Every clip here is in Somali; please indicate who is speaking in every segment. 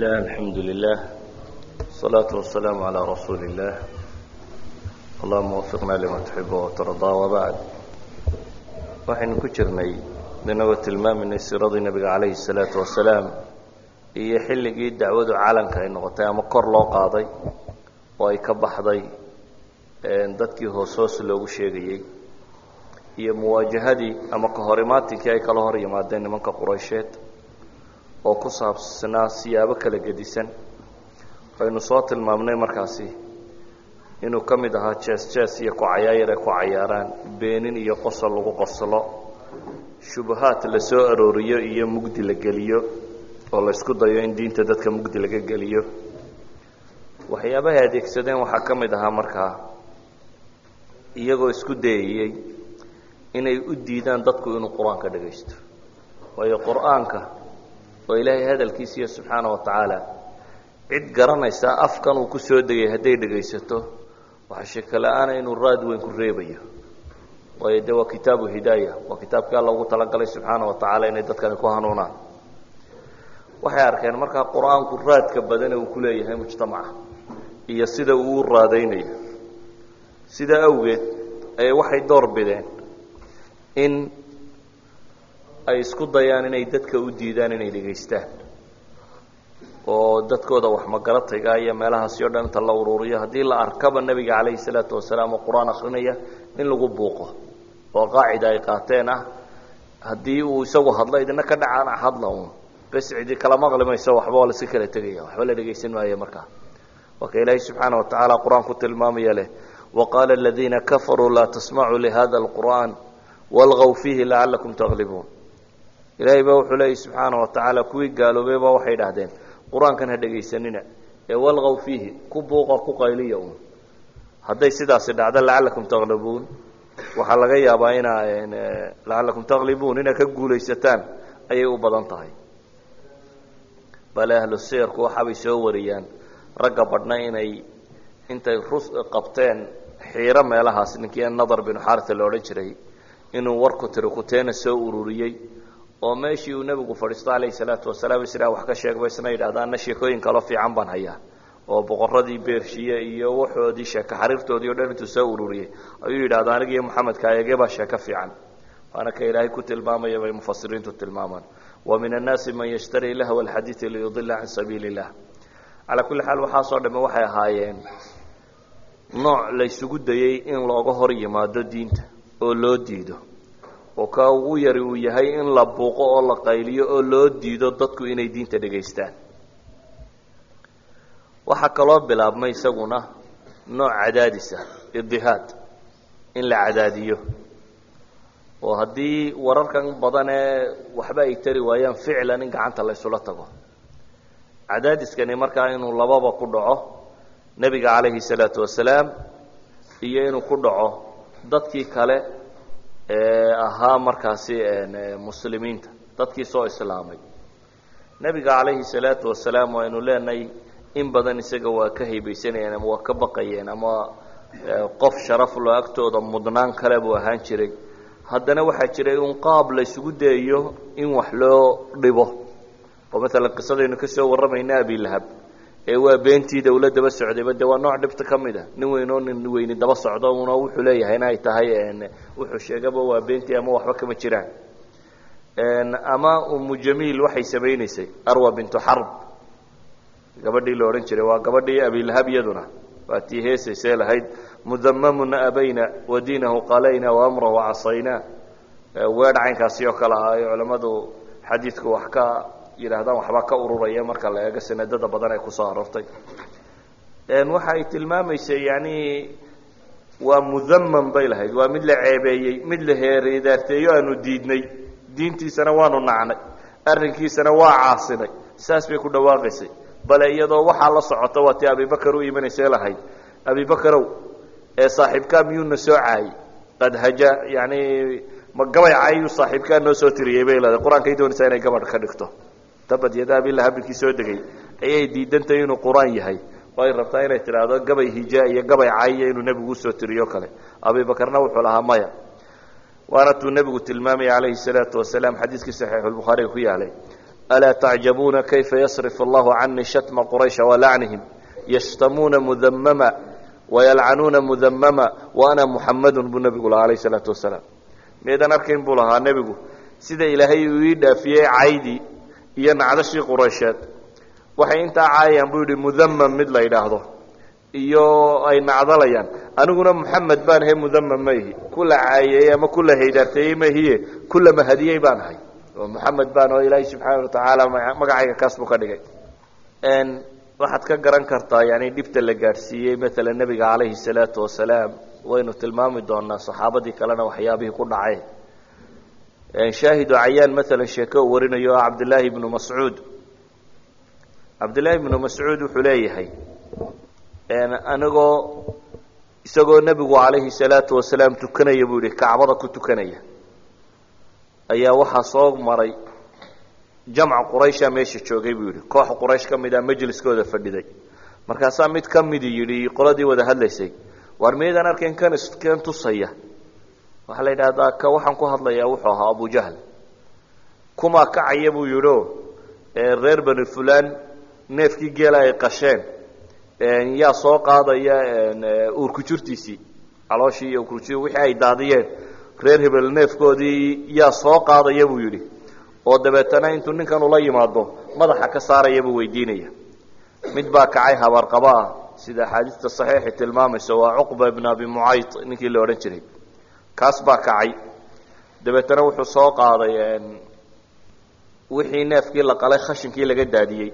Speaker 1: الله الحمد لله الصلاة والسلام على رسول الله اللهم وفقنا لما تحب وترضى وبعد waxaynu ku jirnay inagoo tilmaaminay siiradii nabiga calayhi الsalaatu wasalaam iyo xilligii dacwadu calanka ay noqotay ama kor loo qaaday oo ay ka baxday dadkii hoos hoos loogu sheegayey iyo muwaajahadii ama kahorimaatinkii ay kala hor yimaadeen nimanka quraysheed oo ku saabsanaa siyaabo kala gedisan. Aynu soo tilmaamnay markaasi inuu ka mid ahaa jees jees iyo ku-cayaayar ay ku cayaaraan beenin iyo qosol lagu qoslo shubahaad la soo arooriyo iyo mugdi la geliyo oo la isku dayo in diinta dadka mugdi laga geliyo. Waxyaabahay adeegsadeen waxaa ka mid ahaa markaa iyagoo isku dayayey inay u diidaan dadku inuu qur'aanka dhagaysto. Waayo qur'aanka oo ilaahay hadalkiisiiyo subxaana wa tacaala cid garanaysa afkan uu ku soo degay hadday dhegaysato waxaa shekala-aana inuu raad weyn ku reebayo. Waayo de waa kitaabu hidaaya waa kitaabkii alla ugu talagalay subxaana wa tacaala inay dadkani ku hanuunaan. Waxay arkeen markaa qur'aanku raadka badane uu ku leeyahay mujtamaca iyo sida uu u raadaynayo. Sidaa awgeed ayay waxay door bideen in ay isku dayaan inay dadka u diidaan inay dhegaystaan. Oo dadkooda wax magaratayga iyo meelahaasi o dhan inta la ururiyo haddii la arkaba nebiga calayhi salaatu wasalaam oo qur'aan akrinaya in lagu buuqo oo qaacida ay qaateen ah haddii uu isagu hadlo idina ka dhacaan hadla un bes cidi kala maqli mayso waxba waa laska kala tegaya waxba la dhegaysan maayo markaa. Waa ka ilaahay subxaana wa tacaala qur'aanku tilmaamaya leh waqaala aladiina kafaruu laa tasmacuu lihada alqur'aan walgaw fiihi lacalakum taglibuun ilaahay baa wuxuu leeyay subxaana wa tacaala kuwii gaaloobay baa waxay idhahdeen qur'aankan ha dhegaysanina ee walgaw fiihi ku buuqa ku qayliya un hadday sidaasi dhacdo lacalakum taglibuun waxaa laga yaabaa inaa lacalakum taglibuun inaa ka guulaysataan ayay u badan tahay. Bale ahlu siyarku waxaabay soo wariyaan ragga badhna inay intay rus qabteen xiiro meelahaas. Ninkii nadar binu xaarita la odhan jiray inuu warku tiri kuteena soo ururiyey oo meeshii uu nebigu fadhiisto calayhi salaatu wasalaam israa wax ka sheegba isna yidhahda ana sheekooyin kaloo fiican baan hayaa oo boqoradii beershiye iyo waxoodii sheeko xariirtoodii o dhan intuu soo ururiyey. Ayuu yidhahda aniga iyo maxamedka ayagee baa sheeko fiican waana ka ilaahay ku tilmaamaya bay mufasiriintu tilmaamaan. Wa min annaasi man yashtari lahwa alxadiidi liyudila can sabiili illah calaa kulli xaal waxaasoo dhamme waxay ahaayeen nooc la ysugu dayey in looga hor yimaado diinta oo loo diido oo ka ugu yari uu yahay in la buuqo oo la qayliyo oo loo diido dadku inay diinta dhegaystaan. Waxaa kaloo bilaabmay isaguna nooc cadaadis ah idihaad in la cadaadiyo. Oo haddii wararkan badanee waxba ay tari waayaan ficlan in gacanta la ysula tago. Cadaadiskani markaa inuu lababa ku dhaco nebiga calayhi salaatu wasalaam iyo inuu ku dhaco dadkii kale ahaa markaasi muslimiinta. Dadkii soo islaamay. Nebiga calayhi salaatu wasalaam waynu leenahay in badan isaga waa ka haybaysanayeen ama waa ka baqayeen ama qof sharaflo agtooda mudnaan kale buu ahaan jiray. Haddana waxaa jiray un qaab la ysugu dayayo in wax loo dhibo. Oo maalan qisadaynu ka soo warramayna abilahab ee waa beentii dawla daba socdayba de waa nooc dhibta ka mid a nin weyn oo nin weyni daba socdo una wuxuu leeyahay in ay tahay wuxuu sheegaba waa beentii ama waxba kama jiraan. Ama umu jamiil waxay samaynaysay arwa bintu xarb gabadhii la odhan jiray waa gabadhii abilahab iyaduna. Waa tii heesaysee lahayd mudamamun abayna wa diinahu qalayna wa amrahu casayna. Weedh caynkaasi oo kale ah ay culammadu xadiidku wax ka yidhahdaan waxbaa ka ururaya marka la eego sanadada badan ay ku soo aroortay waxa ay yani waa mudamam bay lahayd waa mid la ceebeeyey mid la heeredaarteeyo aanu diidnay. Diintiisana waanu nacnay arrinkiisana waa caasinay saas bay ku dhawaaqaysay. Bale iyadoo waxaa la socota waa tii abibakar u imanaysa lahayd. Abibakarow ee saaxiibkaa miyuuna soo caayey qad haja yani ma gabay caayuu saaxiibkaa noo soo tiriyey bay leedahay. Qur'aankay doonaysaa inay gabadh ka dhigto tabad yada abilahabinkii soo degay ayay diidantahay inuu qur'aan yahay. Oo ay rabtaa inay tidhaahdo gabay hija iyo gabay caayiya inuu nebigu u soo tiriyo kale. Abibakarna wuxuu lahaa maya. Waana tuu nebigu tilmaamaya calayhi salaatu wasalaam xadiiskii saxiixulbukhaariga ku yaalay alaa tacjabuuna kayfa yasrif allahu canii shatma quraysha walacnihim yashtamuuna mudamama wayalcanuuna mudamama wa ana muxamadun buu nebigu lahaa alayh salaatu wasalaam. Miyaydaan arkayn buu lahaa nebigu sida ilaahay uu ii dhaafiyey caydii iyo nacdashii quraysheed waxay intaa caayayaan buu yidhi mudamam mid la yidhaahdo. Iyo ay nacdalayaan aniguna muxamed baan ahay mudamam ma ihi. Kula caayeeyey ama kula haydaarteeyey mahiye kula mahadiyey baan ahay. Oo muxamed baan oo ilaahay subxaana watacaala magacayga kaas buu ka dhigay. Waxaad ka garan kartaa yani dhibta la gaadhsiiyey maalan nebiga calayhi salaatu wasalaam waynu tilmaami doonaa saxaabadii kalena waxyaabihii ku dhacay shaahidu cayaan maalan sheeke uu warinayo oo cabdillaahi ibnu mascuud. Cabdillaahi ibnu mascuud wuxuu leeyahay anigoo isagoo nebigu calayhi salaatu wasalaam tukanaya buu yihi kacbada ku tukanaya. Ayaa waxaa soo maray jamca quraysha meesha joogay buu yidhi. Koox quraysh ka mid a majliskooda fadhiday. Markaasaa mid ka midi yidhi qoladii wada hadlaysay waar miyaydaan arkayn kan kan tusaya waxaa la yidhahdaa ka waxaan ku hadlayaa wuxuu ahaa abujahl kumaa kacaya buu yidhi o reer bani fulan neefkii geela ay qasheen. Yaa soo qaadaya uurkujurtiisii calooshii iyo urkuji wixii ay daadiyeen. Reer hebel neefkoodii yaa soo qaadaya buu yidhi. Oo dabeetana intuu ninkan ula yimaado madaxa ka saaraya buu weydiinaya. Mid baa kacay habaarqaba ah sida axaadiista saxiixi tilmaamaysa waa cuqba ibn abi mucayd ninkii la odhan jiray kaas baa kacay. Dabeetana wuxuu soo qaaday wixii neefkii la qalay khashinkii laga daadiyey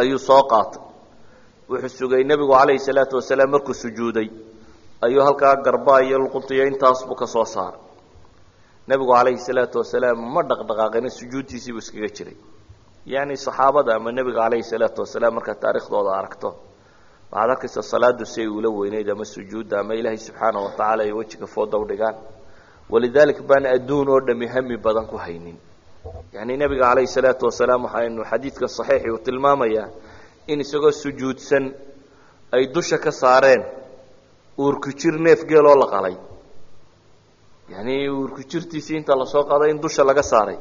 Speaker 1: ayuu soo qaatay. Wuxuu sugay nebigu calayhi salaatu wasalaam markuu sujuuday. Ayuu halkaa garbaa iyo luquntiyo intaas buu ka soo saaray. Nebigu calayhi salaatu wasalaam ma dhaqdhaqaaqina sujuudtiisiibuu iskaga jiray. Yacni saxaabada ama nebiga calayhi salaatu wasalaam markaad taariikhdooda aragto waxaad arkaysa salaadu si ay ula weyneyd ama sujuudda ama ilaahay subxaana watacaala ay wejiga fooda u dhigaan walidalik baan adduun oo dhami hami badan ku haynin. Yacni nebiga calayhi salaatu wasalaam waxaynu xadiidka saxiixi uu tilmaamayaa in isagoo sujuudsan ay dusha ka saareen uurkujir neef geeloo la qalay. Yani uurkujirtiisii inta la soo qaaday in dusha laga saaray.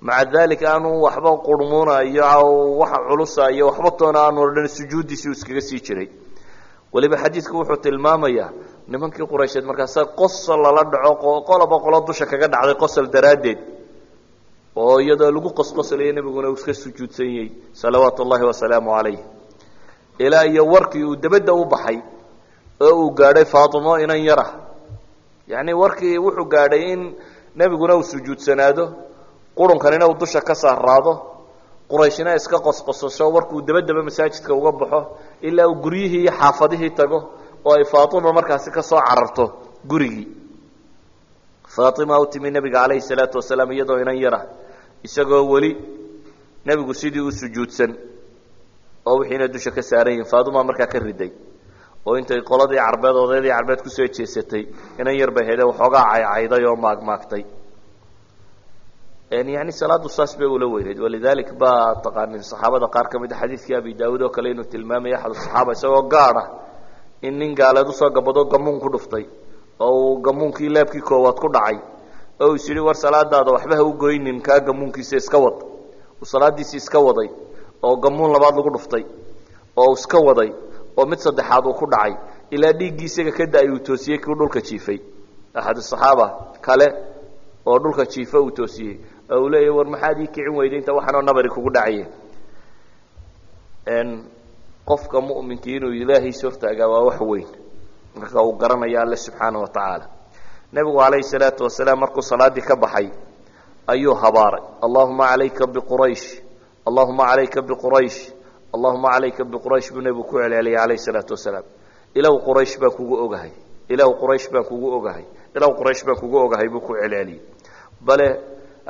Speaker 1: Maca dalik aanu waxba qurmuuna iyo waxa culusa iyo waxba toona aanu odhan sujuuddiisii uu iskaga sii jiray weliba xadiidku wuxuu tilmaamayaa nimankii quraysheed markaasa qosol lala dhaco qoloba qolo dusha kaga dhacday qosol daraaddeed. Oo iyadoo lagu qosqoslayo nebiguna iska sujuudsan yahay salawaatu ullahi wasalaamu calayh ilaa iyo warkii uu dabadda u baxay oo uu gaadhay faatimo inan yara. Yacni warkii wuxuu gaadhay in nebiguna uu sujuudsanaado qurunkanina uu dusha ka saaraado qurayshina iska qosqosasho warkuu dabadaba masaajidka uga baxo ilaa uu guryihii iyo xaafadihii tago oo ay faatima markaasi ka soo cararto gurigii. Faatima u timi nebiga calayhi salaatu wasalaam iyadoo inan yara isagoo weli nebigu sidii u sujuudsan oo wixiina dusha ka saaran yihiin faatima markaa ka riday oo intay qoladii carbeed odaydii carbeed ku soo jeesatay inan yar bay hayde waxoogaa caycayday oo maagmaagtay yani salaadu saas bay ula weyneyd walidalik baa taqaanin saxaabada qaar ka mid a xadiidkii abi daawuud oo kale inuu tilmaamaya axad saxaaba isagoo gaadha in nin gaaleed u soo gabado gamuun ku dhuftay oo uu gamuunkii leebkii koowaad ku dhacay. Oo is yidhi war salaadaada waxba ha u goynin kaa gamuunkiisa iska wad. Uu salaadiisii iska waday oo gamuun labaad lagu dhuftay oo iska waday oo mid saddexaad uu ku dhacay. Ilaa dhiiggii isaga ka da'ay uu toosiyey kii dhulka jiifay. Axad saxaaba kale oo dhulka jiifa uu toosiyey oo uu leeyahy war maxaad ii kicin weyday inta waxaanoo nabari kugu dhacaye qofka mu'minkii inuu ilaahiis hortaagaa waa wax weyn. Marka uu garanaya alle subxaana wa tacaala nebigu calayhi salaatu wasalaam markuu salaaddii ka baxay ayuu habaaray. Allahuma calayka biquraysh allahuma calayka biquraysh allahuma calayka biquraysh buu nebigu ku celceliyay calayhi salaatu wasalaam ilaw quraysh baan kugu ogahay. Ilaw quraysh baan kugu ogahay. Ilaw quraysh baan kugu ogahay buu ku celceliyey bale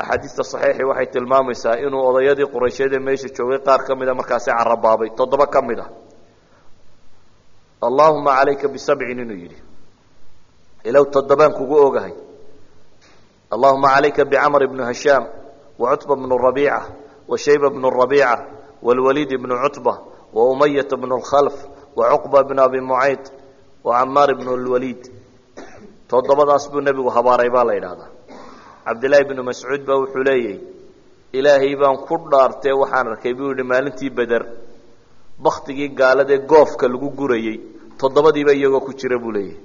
Speaker 1: axaadiista saxiixi waxay tilmaamaysaa inuu odayadii qurayshyadee meesha joogay qaar ka mida markaasi carabaabay toddoba ka mid ah allaahuma calayka bisabcin inuu yidhi. Ilow toddobaan kugu ogahay. Allaahuma calayka bicamr bni hashaam wacutba bnu rabiica wa shayba bnu rabiica waalwaliid bnu cutba wa umayata bnu lkhalf wa cuqba bn abi mucayd wa camaar bnu lwaliid toddobadaas buu nebigu habaaray baa la yidhaahdaa cabdillaahi bnu mascuud baa wuxuu leeyahy ilaahay baan ku dhaartee waxaan arkay buu yihi maalintii beder baktigii gaaladee goofka lagu gurayey toddobadiiba iyagoo ku jira buu leeyahy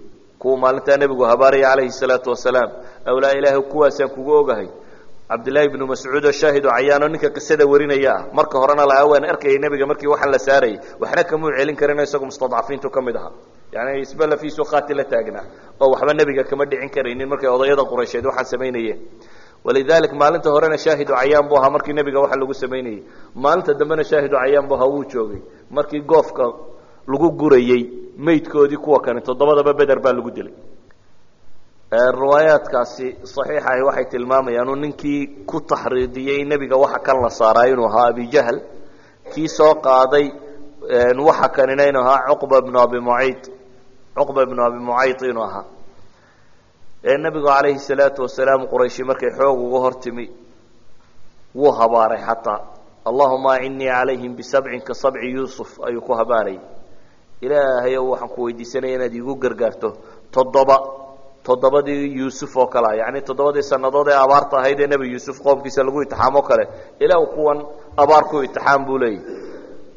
Speaker 1: kuwa maalintaa nebigu habaaraya calayhi salaatu wasalaam awlaa ilaahay kuwaasaan kugu ogahay. Cabdillaahi ibnu mascuud oo shaahidu cayaano ninka qisada warinaya ah marka horena lahaa waan arkayay nebiga markii waxaan la saarayay waxna kamuu celin karino isagu mustadcafiintu ka mid ahaa yani isba lafiisu qaati la taagnaa oo waxba nebiga kama dhicin karaynin markay odayada quraysheed waxaan samaynayeen walidalik maalinta horena shaahidu cayaan buu ahaa markii nebiga waxa lagu samaynayey maalinta dambena shaahidu cayaan bu ahaa wuu joogay. Markii goofka lagu gurayey maydkoodii kuwa kani toddobadaba beder baa lagu dilay. Riwaayaadkaasi saxiixahi waxay tilmaamayaan uu ninkii ku taxriidiyey nebiga waxa kan la saaraa inuu ahaa abijahl kii soo qaaday waxa kanina inuu ahaa cuqba bnu abi mucayd cuqba bnu abi mucayd inuu ahaa. Nebigu calayhi salaatu wasalaam qurayshi markay xoog uga hor timi wuu habaaray xataa allahuma acinnii calayhim bisabcin ka sabci yuusuf ayuu ku habaarayay ilaahay ow waxaan ku weydiisanaya inaad iigu gargaarto toddoba toddobadii yuusuf oo kale a yacni toddobadii sannadood ee abaarta ahayd ee nebi yuusuf qoomkiisa lagu itixaamo kale. Ilaa kuwan abaar ku itixaam buu leeyahy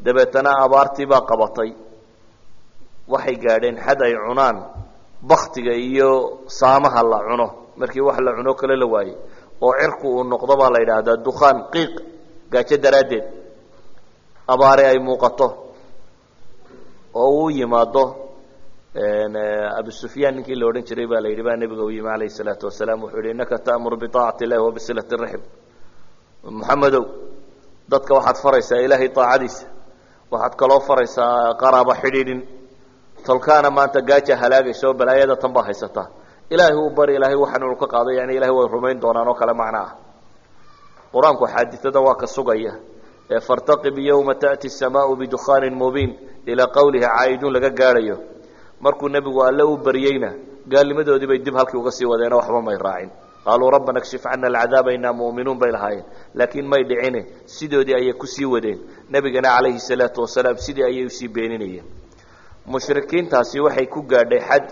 Speaker 1: dabeetana abaartii baa qabatay waxay gaadheen xad ay cunaan baktiga iyo saamaha la cuno. Markii wax la cuno kale la waayey oo cirku uu noqdo baa la yidhaahdaa dukhaan qiiq gaajo daraaddeed. Abaare ay muuqato. Oo uu yimaado abu sufyaan ninkii la odhan jiray baa la yidhi baa nebiga u yimi calayhi salaatu wasalaam wuxuu yihi innaka ta'mur biaacati illahi wa bisilati raxim maxamedow dadka waxaad faraysaa ilaahay aacadiisa waxaad kaloo faraysaa qaraabo xidhiidhin tolkaana maanta gaaja halaagaysa oo balaayada tan baa haysataa ilaahay u bari ilaahay waxaan inu ka qaado yani ilahay way rumayn doonaan oo kale macno ah. Qur'aanku xaadiada waa ka sugaya ee fartaqib yowma ta'ti asamaau bidukhaanin mubiin ilaa qowlihi caaidun laga gaadhayo. Markuu nebigu alle u baryeyna gaalnimadoodii bay dib halkii uga sii wadeeno waxba may raacin. Qaaluu rabbana kshif cana alcadaaba inaa mu'minuun bay lahaayeen. Laakiin may dhicine sidoodii ayay ku sii wadeen. Nebigana calayhi salaatu wasalaam sidii ayay u sii beeninayeen mushrikiintaasi waxay ku gaadhay xad.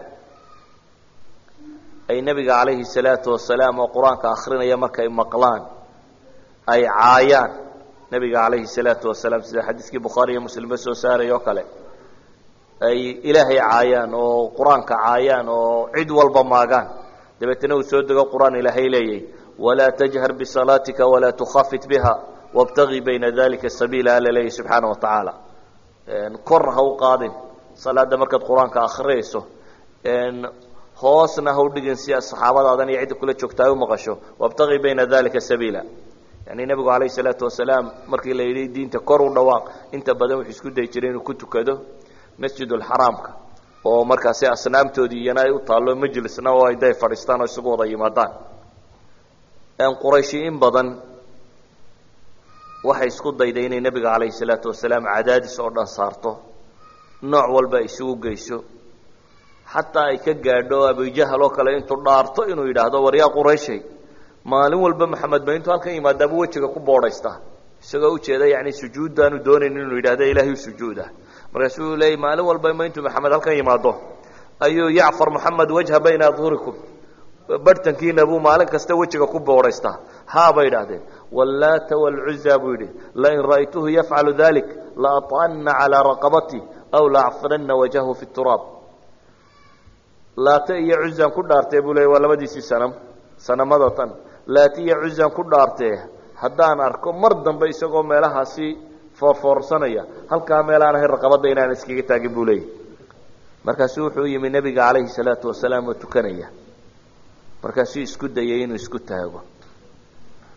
Speaker 1: Ay nebiga calayhi salaatu wasalaam oo qur'aanka akrinaya markay maqlaan ay caayaan nebiga calayhi salaatu wasalaam sida xadiiskii bukhaari iyo muslimba soo saaray oo kale. Ay ilaahay caayaan oo qur'aanka caayaan oo cid walba maagaan. Dabeetana uu soo dego qur'aan ilaahay leeyay walaa tajhar bisalaatika walaa tukhafit biha wabtagii bayna dalika sabiila alla leeyahy subxaana wa tacaala. Kor ha u qaadin salaada markaad qur'aanka akhriyayso hoosna ha u dhigin si saxaabadaadan iyo cidda kula joogta ay u maqasho. Wabtagii bayna dalika sabiila. Yani nebigu calayhi salaatu wasalaam markii la yidhi diinta kor u dhawaaq inta badan wuxuu isku dayi jiray inuu ku tukado masjidulxaraamka oo markaasi asnaamtoodii iyana ay u taallo majlisna oo ay day fadhiistaan oo isugu wada yimaadaan. Qurayshi badan waxay isku dayday inay nebiga calayhi salaatu wasalaam cadaadis oo dhan saarto nooc walba isugu geyso. Xataa ay ka gaadho abujahal oo kale intuu dhaarto inuu yidhaahdo waryaa qurayshay maalin walba maxamed ba intuu halkan yimaadaabuu wejiga ku boodhaystaa isagoo ujeeda yani sujuuddaanu doonayn inuu yidhahdo ilaahay sujuuda. Markaasuu leeyay maalin walba ma intuu maxamed halkan yimaado. Ayuu yacfar moxamed wajha bayna adhurikum. Barhtankiina buu maalin kasta wejiga ku boodhaystaa haa bay idhaahdeen wallaata walcuza buu yidhi. Lain ra'aytuhu yafcalu dalik laat'anna calaa raqabati aw laacfiranna wajhahu fi turaab laata iyo cuzaan ku dhaartee buu leeyay waa labadiisii sanam sanamada tan laata iyo cuzaan ku dhaartee haddaan arko mar dambe isagoo meelahaasi foorfoorsanaya halkaa meelaan ahay raqabadda inaan iskaga taagin buu leeyahy markaasuu wuxuu yimi nebiga calayhi salaatu wasalaam oo tukanaya markaasuu isku dayay inuu isku taago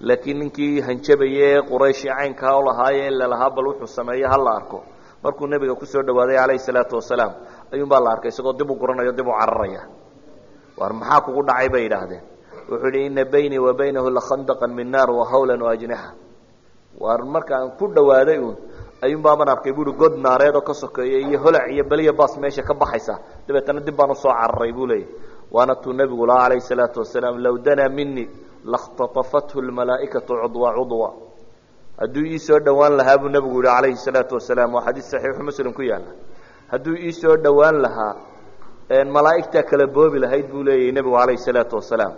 Speaker 1: laakiin ninkii hanjabaya ee qurayshi caynkaa u lahaaye in lalahaa bal wuxuu sameeyo ha la arko markuu nebiga ku soo dhawaaday calayhi salaatu wasalaam ayuun baa la arkay isagoo dib u guranayo dib u cararaya. War maxaa kugu dhacay bay yidhaahdeen. Wuxuu yihi ina baynii wa baynahu lakhandaqan min naar wahawlan waajnixa waar markaan ku dhawaaday uun ayuun baaban arkay buuhi god naareed oo ka sokeeya iyo holac iyo beliya baas meesha ka baxaysa. Dabeetana dib baan u soo cararay buu leeyahy waana tuu nebigu lahaa calayhi salaatu wasalaam low danaa minii lakhtatafathu lmalaa'ikatu cudwa cudwa hadduu ii soo dhowaan lahaa buu nebigu yihi calayhi salaatu wasalaam waa xadiis saxiixu muslim ku yaalla. Hadduu ii soo dhowaan lahaa malaa'igtaa kala boobi lahayd buu leeyahy nebigu calayhi salaatu wasalaam.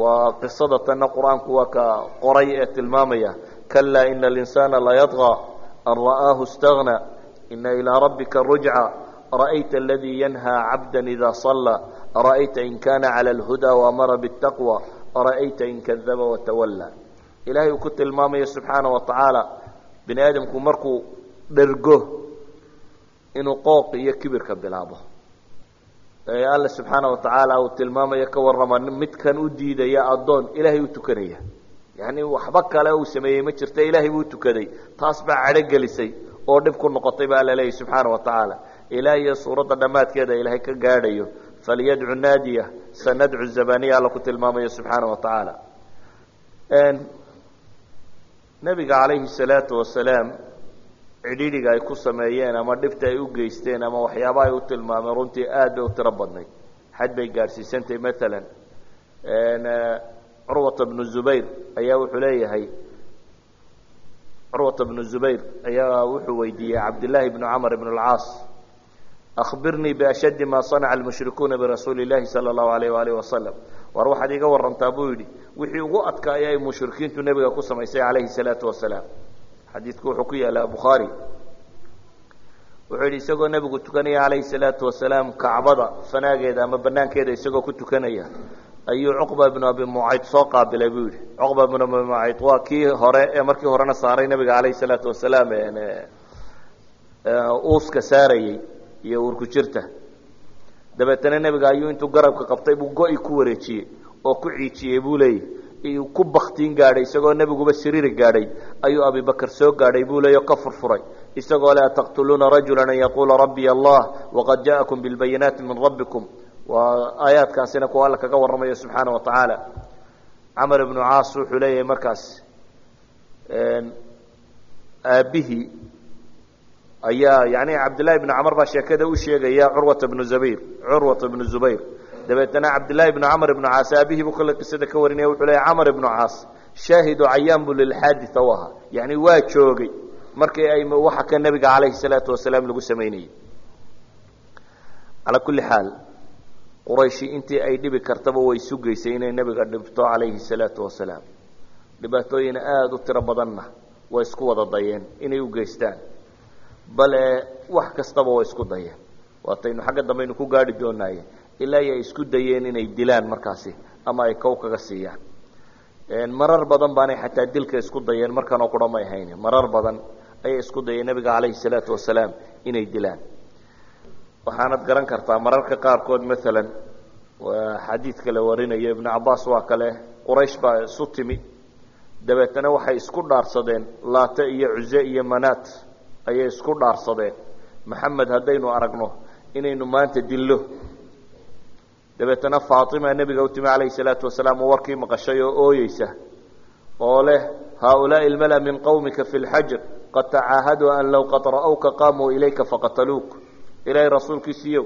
Speaker 1: Waa qisada tanna qur'aanku waa ka qoray ee tilmaamaya kalaa ina alinsaana layadqaa an ra'aahu istagna ina ilaa rabbika rujca ra'ayta aladii yanhaa cabdan idaa sallaa ra'ayta in kaana cala alhudaa waamara biاtaqwa ra'ayta in kadaba watawallaa ilahay uu ku tilmaamayo subxaana wa tacaala bini aadamku markuu dhergo inuu qooq iyo kibirka bilaabo. Ee alla subxaana wa tacaala uu tilmaamayo ka warrama midkan u diidaya addoon ilaahay u tukanaya. Yacni waxba kale uu sameeyey ma jirta ilaahay buu tukaday. Taas baa cadhogelisay oo dhib ku noqotay baa alla subxaana wa tacaala. Ilaa suuradda dhammaadkeeda ilaahay ka gaadhayo. Falyadcu naadiya sanadcu zabaniya alla ku tilmaamayo subxaana wa tacaala nebiga calayhi salaatu wasalaam cidhiidhiga ay ku sameeyeen ama dhibta ay u geysteen ama waxyaaba ay u tilmaameen runtii aad bay u tiro badnayd xad bay gaadhsiisantahy maalan curwata bnu zubayr ayaa wuxuu leeyahay curwata bnu zubayr ayaa wuxuu weydiiyey cabdillaahi bnu camr bn اlcaas akhbirnii biashaddi ma sanaca almushrikuuna birasuuli اllahi salى اllahu alayh waalih wasalam war waxaad iga warantaa buu yidhi wixii ugu adkaaya ay mushrikiintu nebiga ku samaysay calayhi salaatu wasalaam. Xadiidku wuxuu ku yaalla bukhaari. Wuxuu yidhi isagoo nebigu tukanaya calayhi salaatu wasalaam kacbada fanaageeda ama banaankeeda isagoo ku tukanaya ayuu cuqba bnu abi mucayd soo qaabilay buu yidhi. Cuqba bnu abi mucayd waa kii hore ee markii horena saaray nebiga calayhi salaatu wasalaam uuska saarayey iyo urku dabeetana nebiga ayuu intuu garabka qabtay buu go-i ku wareejiyey oo ku ciijiyey buu leeyahy ku baktiin gaadhay isagoo nebiguba siriiri gaadhay ayuu abibakar soo gaadhay buu leey ka furfuray. Isagoo le ataqtuluuna rajula an yaquula rabbiy allah waqad ja'akum bilbayinaati min rabbikum. Waa aayaadkaasina kuwa alla kaga warramayo subxaana wa tacaala camar ibnu caas wuxuu leeyahay markaas aabbihii ayaa yani cabdillahi bnu camar baa sheekada u sheegaya curwata bnu zabir curwata bnu zubayr. Dabeetana cabdillaahi bnu camr ibnu caas aabihii buu kale qisada ka warinaya wuxuu leeya camar ibnu caas shaahidu cayaan buu lilxaaditha u ahaa. Yani waa joogay markii ay waxa ka nebiga calayhi salaatu wasalaam lagu samaynayey calaa kulli xaal qurayshi intii ay dhibi kartaba way sugaysay inay nebiga dhibto calayhi salaatu wasalaam dhibaatooyin aada u tiro badanna way isku wada dayeen inay u geystaan bale wax kastaba way isku dayeen waataynu xagga dambaynu ku gaadhi doonaaye ilaa ay isku dayeen inay dilaan markaasi ama ay kow kaga siiyaan. Marar badan baanay xataa dilka isku dayeen markanoo qura may marar badan ayay isku dayeen nebiga calayhi salaatu wasalaam inay dilaan. Waxaanad garan kartaa mararka qaarkood maalan xadiidka la warinayo ibnu cabaas waa kale quraysh baa isu timi. Dabeetana waxay isku dhaarsadeen laate iyo cuse iyo manaat ayay isku dhaarsadeen. Maxamed haddaynu aragno inaynu maanta dillo. Dabeetana faatima nebiga u timi calayhi salaatu wasalaam oo warkii maqashay oo ooyeysa oo leh haaulaai almala min qawmika fi lxajr qad tacaahaduu an low qad ra'awka qaamuu ilayka faqataluuk. Ilaahay rasuulkiisiiyow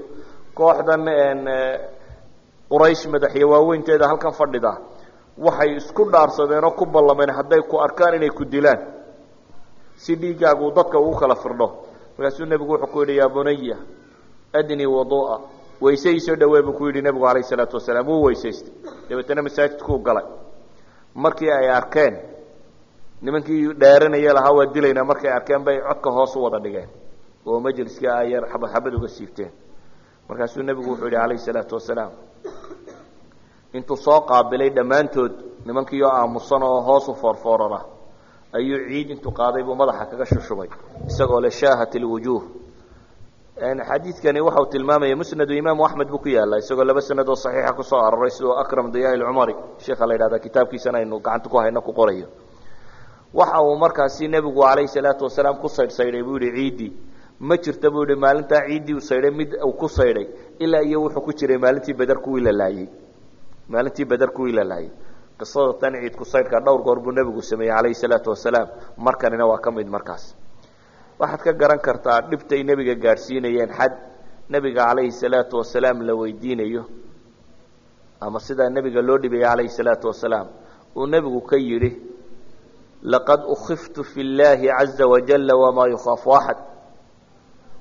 Speaker 1: kooxdan quraysh madaxyo waaweynteeda halkan fadhida waxay isku dhaarsadeen oo ku ballameen hadday ku arkaan inay ku dilaan si dhiiggaagu dadka ugu kala firdho. Markaasuu nebigu wuxuu ku yidhi yaa bunaya adnii waduu'a weyse soo dhawee buu ku yidhi nebigu calayh isalaatu wasalaam wuu weysaystay. Dabeetana masaajidkuu galay. Markii ay arkeen nimankii dheeranaya lahaa waa dilaynaa markay arkeen bay codka hoos u wada dhigeen. Oo majliskii ayar xabad xabad uga siibteen. Markaasuu nebigu wuxuu yidhi calayhi salaatu wasalaam intuu soo qaabilay dhammaantood nimankii oo aamusan oo hoos u ayuu ciid intuu qaaday buu madaxa kaga shushubay isagoo le shaahat ilwujuuh xadiidkani waxau tilmaamaya musnadu imaamu axmed buu ku yaalla isagoo laba sanadoo saxiixa ku soo aroray sidoo akram diyaa ilcumari sheekha la yidhahda kitaabkiisana aynu gacanta ku hayno ku qorayo. Waxa uu markaasi nebigu calayhi salaatu wasalaam ku saydhsaydhay buu yihi ciiddii ma jirta buu yihi maalintaa ciiddii uu saydhay mid uu ku saydhay ilaa iyo wuxuu ku jiray maalintii beder kuwii la laayey maalintii beder kuwii la laayey qisada tan ciid ku saydhka dhowr goor buu nebigu sameeyey calayhi salaatu wasalaam. Markanina waa ka mid markaas. Waxaad ka garan kartaa dhibtay nebiga gaadhsiinayeen xad nebiga calayhi salaatu wasalaam la weydiinayo ama sidaa nebiga loo dhibaya calayhi salaatu wasalaam. Uu nebigu ka yidhi laqad ukiftu fi llahi caza wajala wamaa yukhaafu axad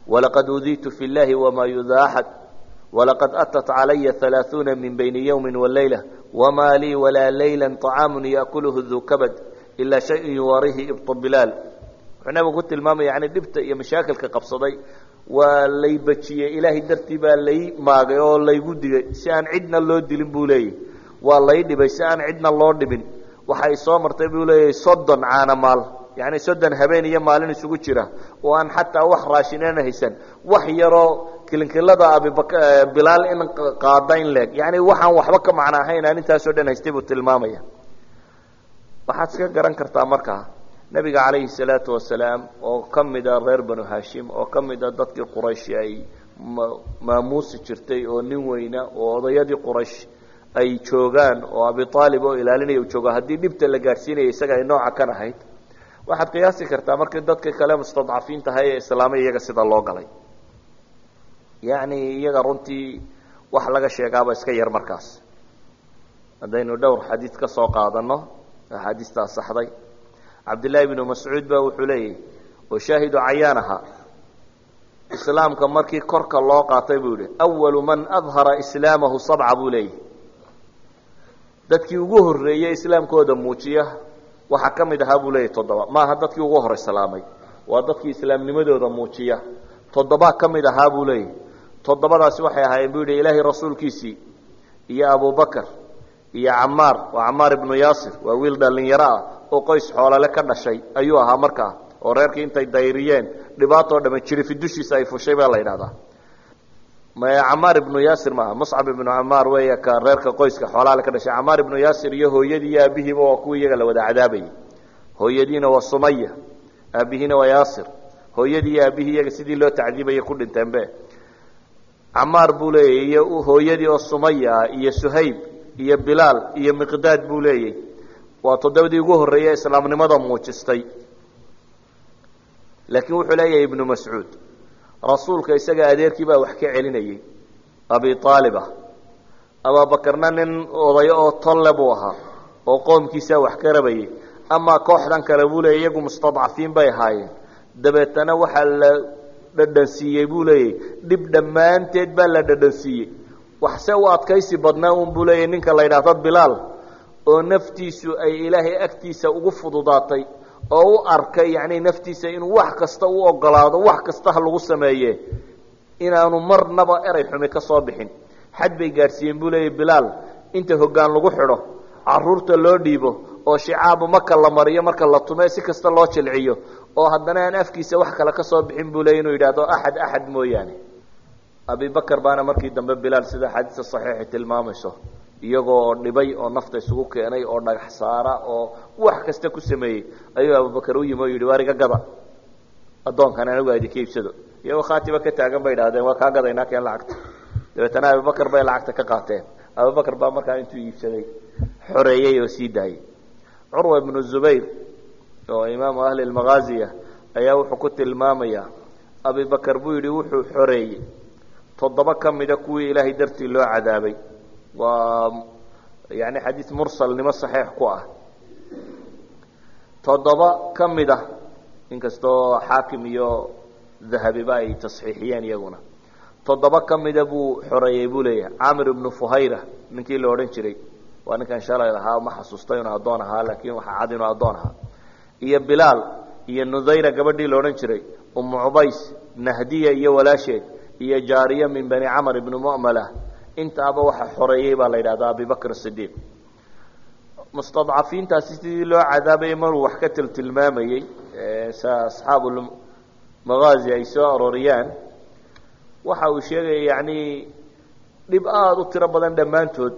Speaker 1: walaqad udiitu fi llahi wamaa yudaa axad walaqad atat calaya alaaثuuna min bayni ywmi walayla wamaa lii walaa layla طacaamu yaakuluhu duu kabad ilaa shayun yuwaarihi ibtu bilaal wuxuu nabigu ku tilmaamaya yani dhibta iyo mashaakilka qabsaday waa lay bajiyey ilaahay dartii baa lay maagay oo laygu digay si aan cidna loo dilin buu leeyahy waa lay dhibay si aan cidna loo dhibin waxay soo martay yani soddon habeen iyo maalin isugu jira oo aan xataa wax raashinana haysan wax yaroo kilinkilada abibak bilaal in qaada in leeg. Yani waxaan waxba ka macno ahayn aan intaasoo dhan haystay buu tilmaamaya. Waxaad iska garan kartaa markaa nebiga calayhi salaatu wasalaam oo ka mida reer banu hashim oo ka mida dadkii quraysh ay maamuusi jirtay oo nin weyna oo odayadii quraysh ay joogaan oo abi aalib oo ilaalinaya u jooga haddii dhibta la gaadhsiinaya isaga ay nooca kan ahayd waxaad qiyaasi kartaa markii dadka kale mustadcafiintahay ee islaamay iyaga sida loo galay. Yacni iyaga runtii wax laga sheegaaba iska yar markaas. Haddaynu dhowr xadiid ka soo qaadano axaadiista asaxday cabdillaahi bnu mascuud ba wuxuu leeyahy oo shaahidu cayaan ahaa islaamka markii korka loo qaatay buu yihi awalu man adhara islaamahu sabca buu leeyahy dadkii ugu horreeyey islaamkooda muujiya waxaa ka mid ahaa buu leeyahy toddoba. Maaha dadkii ugu hor islaamay waa dadkii islaamnimadooda muujiya. Toddobaa ka mid ahaa buu leeyahy toddobadaasi waxay ahaayeen buu yidhi ilaahay rasuulkiisii iyo abubakar iyo camaar waa camaar ibnu yaasir waa wiil dhalinyaro ah oo qoys xoolale ka dhashay ayuu ahaa markaa oo reerkii intay dayriyeen. Dhibaatoo dhame jirifi dushiisa ay fushay baa la yidhahdaa camaar ibnu yaasir maaha muscab ibnu camaar weya ka reerka qoyska xoolaale ka dhashay. Camaar ibnu yaasir iyo hooyadii iyo aabihiiba waa kuwii iyaga la wada cadaabayay hooyadiina waa sumaya aabihiina waa yaasir. Hooyadii iyo aabihii iyaga sidii loo tacdiibaya ku dhinteenbe camaar buu leeyahy iyo hooyadii oo sumaya iyo suhayb iyo bilaal iyo miqdaad buu leeyahy waa toddobadii ugu horreeyey islaamnimada muujistay. Laakiin wuxuu leeyahay ibnu mascuud rasuulka isaga adeerkii baa wax ka celinayey abi aalibah ababakarna nin odayo oo tolle buu ahaa oo qoomkiisaa wax ka rabayay. Amaa kooxdan kale buu leeyay iyagu mustadcafiin bay ahaayeen. Dabeetana waxaa la dhadhansiiyey buu leeyahy dhib dhammaanteed baa la dhadhansiiyey. Waxse u adkaysi badnaa un buu leeyahy ninka la yidhaahdo bilaal oo naftiisu ay ilaahay agtiisa ugu fududaatay oo u arkay yani naftiisa inuu wax kasta u ogolaado wax kasta ha lagu sameeye inaanu marnaba erey xumi ka soo bixin. Xad bay gaadhsiiyeen buu leeyahy bilaal inta hoggaan lagu xidho carruurta loo dhiibo oo shicaabu maka la mariyo marka la tume si kasta loo jilciyo oo haddana aan afkiisa wax kale ka soo bixin buu leey inuu yidhaahdo axad axad mooyaane. Abibakar baana markii dambe bilaal sida axaadiista saxiixi tilmaamayso iyagoo dhibay oo nafta isugu keenay oo dhagax saara oo wax kasta ku sameeyey ayuu abubakar u yimi oo yidhi waar iga gada addoonkan anigu idinka iibsado iyagoo khaatiba ka taagan bay idhahdeen waa kaa gadaynaa keen lacagta. Dabeetana abubakar bay lacagta ka qaateen. Abubakar baa markaa intuu iibsaday xoreeyey oo sii daayey. Curwa ibnu zubayr oo imaamu ahli lmagaaziya ayaa wuxuu ku tilmaamayaa abibakar buu yidhi wuxuu xoreeyey. Toddoba ka mida kuwii ilaahay dartii loo cadaabay waa yani xadiis mursalnimo saxiix ku ah. Toddoba ka mid ah inkastoo xaakim iyo dahabiba ay tasxiixiyeen iyaguna. Toddoba ka mida buu xoreeyey buu leeyahay. Camir ibnu fuhayra ninkii la odhan jiray waa ninkan shalay lahaa ma xasuusta inuu addoon ahaa laakiin waxaa cad inuu addoon ahaa. Iyo bilaal iyo nudayra gabadhii la odhan jiray umu cubays nahdiya iyo walaasheed iyo jaariya min bani camar ibni mu'mala intaaba waxa xoreeyey baa la yidhahdaa abibakr sidiiq mustadcafiintaasi sidii loo cadaabayay maruu wax ka tiltilmaamayey sa asxaabulmagaazi ay soo arooriyaan waxa uu sheegaya yacni dhib aada u tiro badan dhammaantood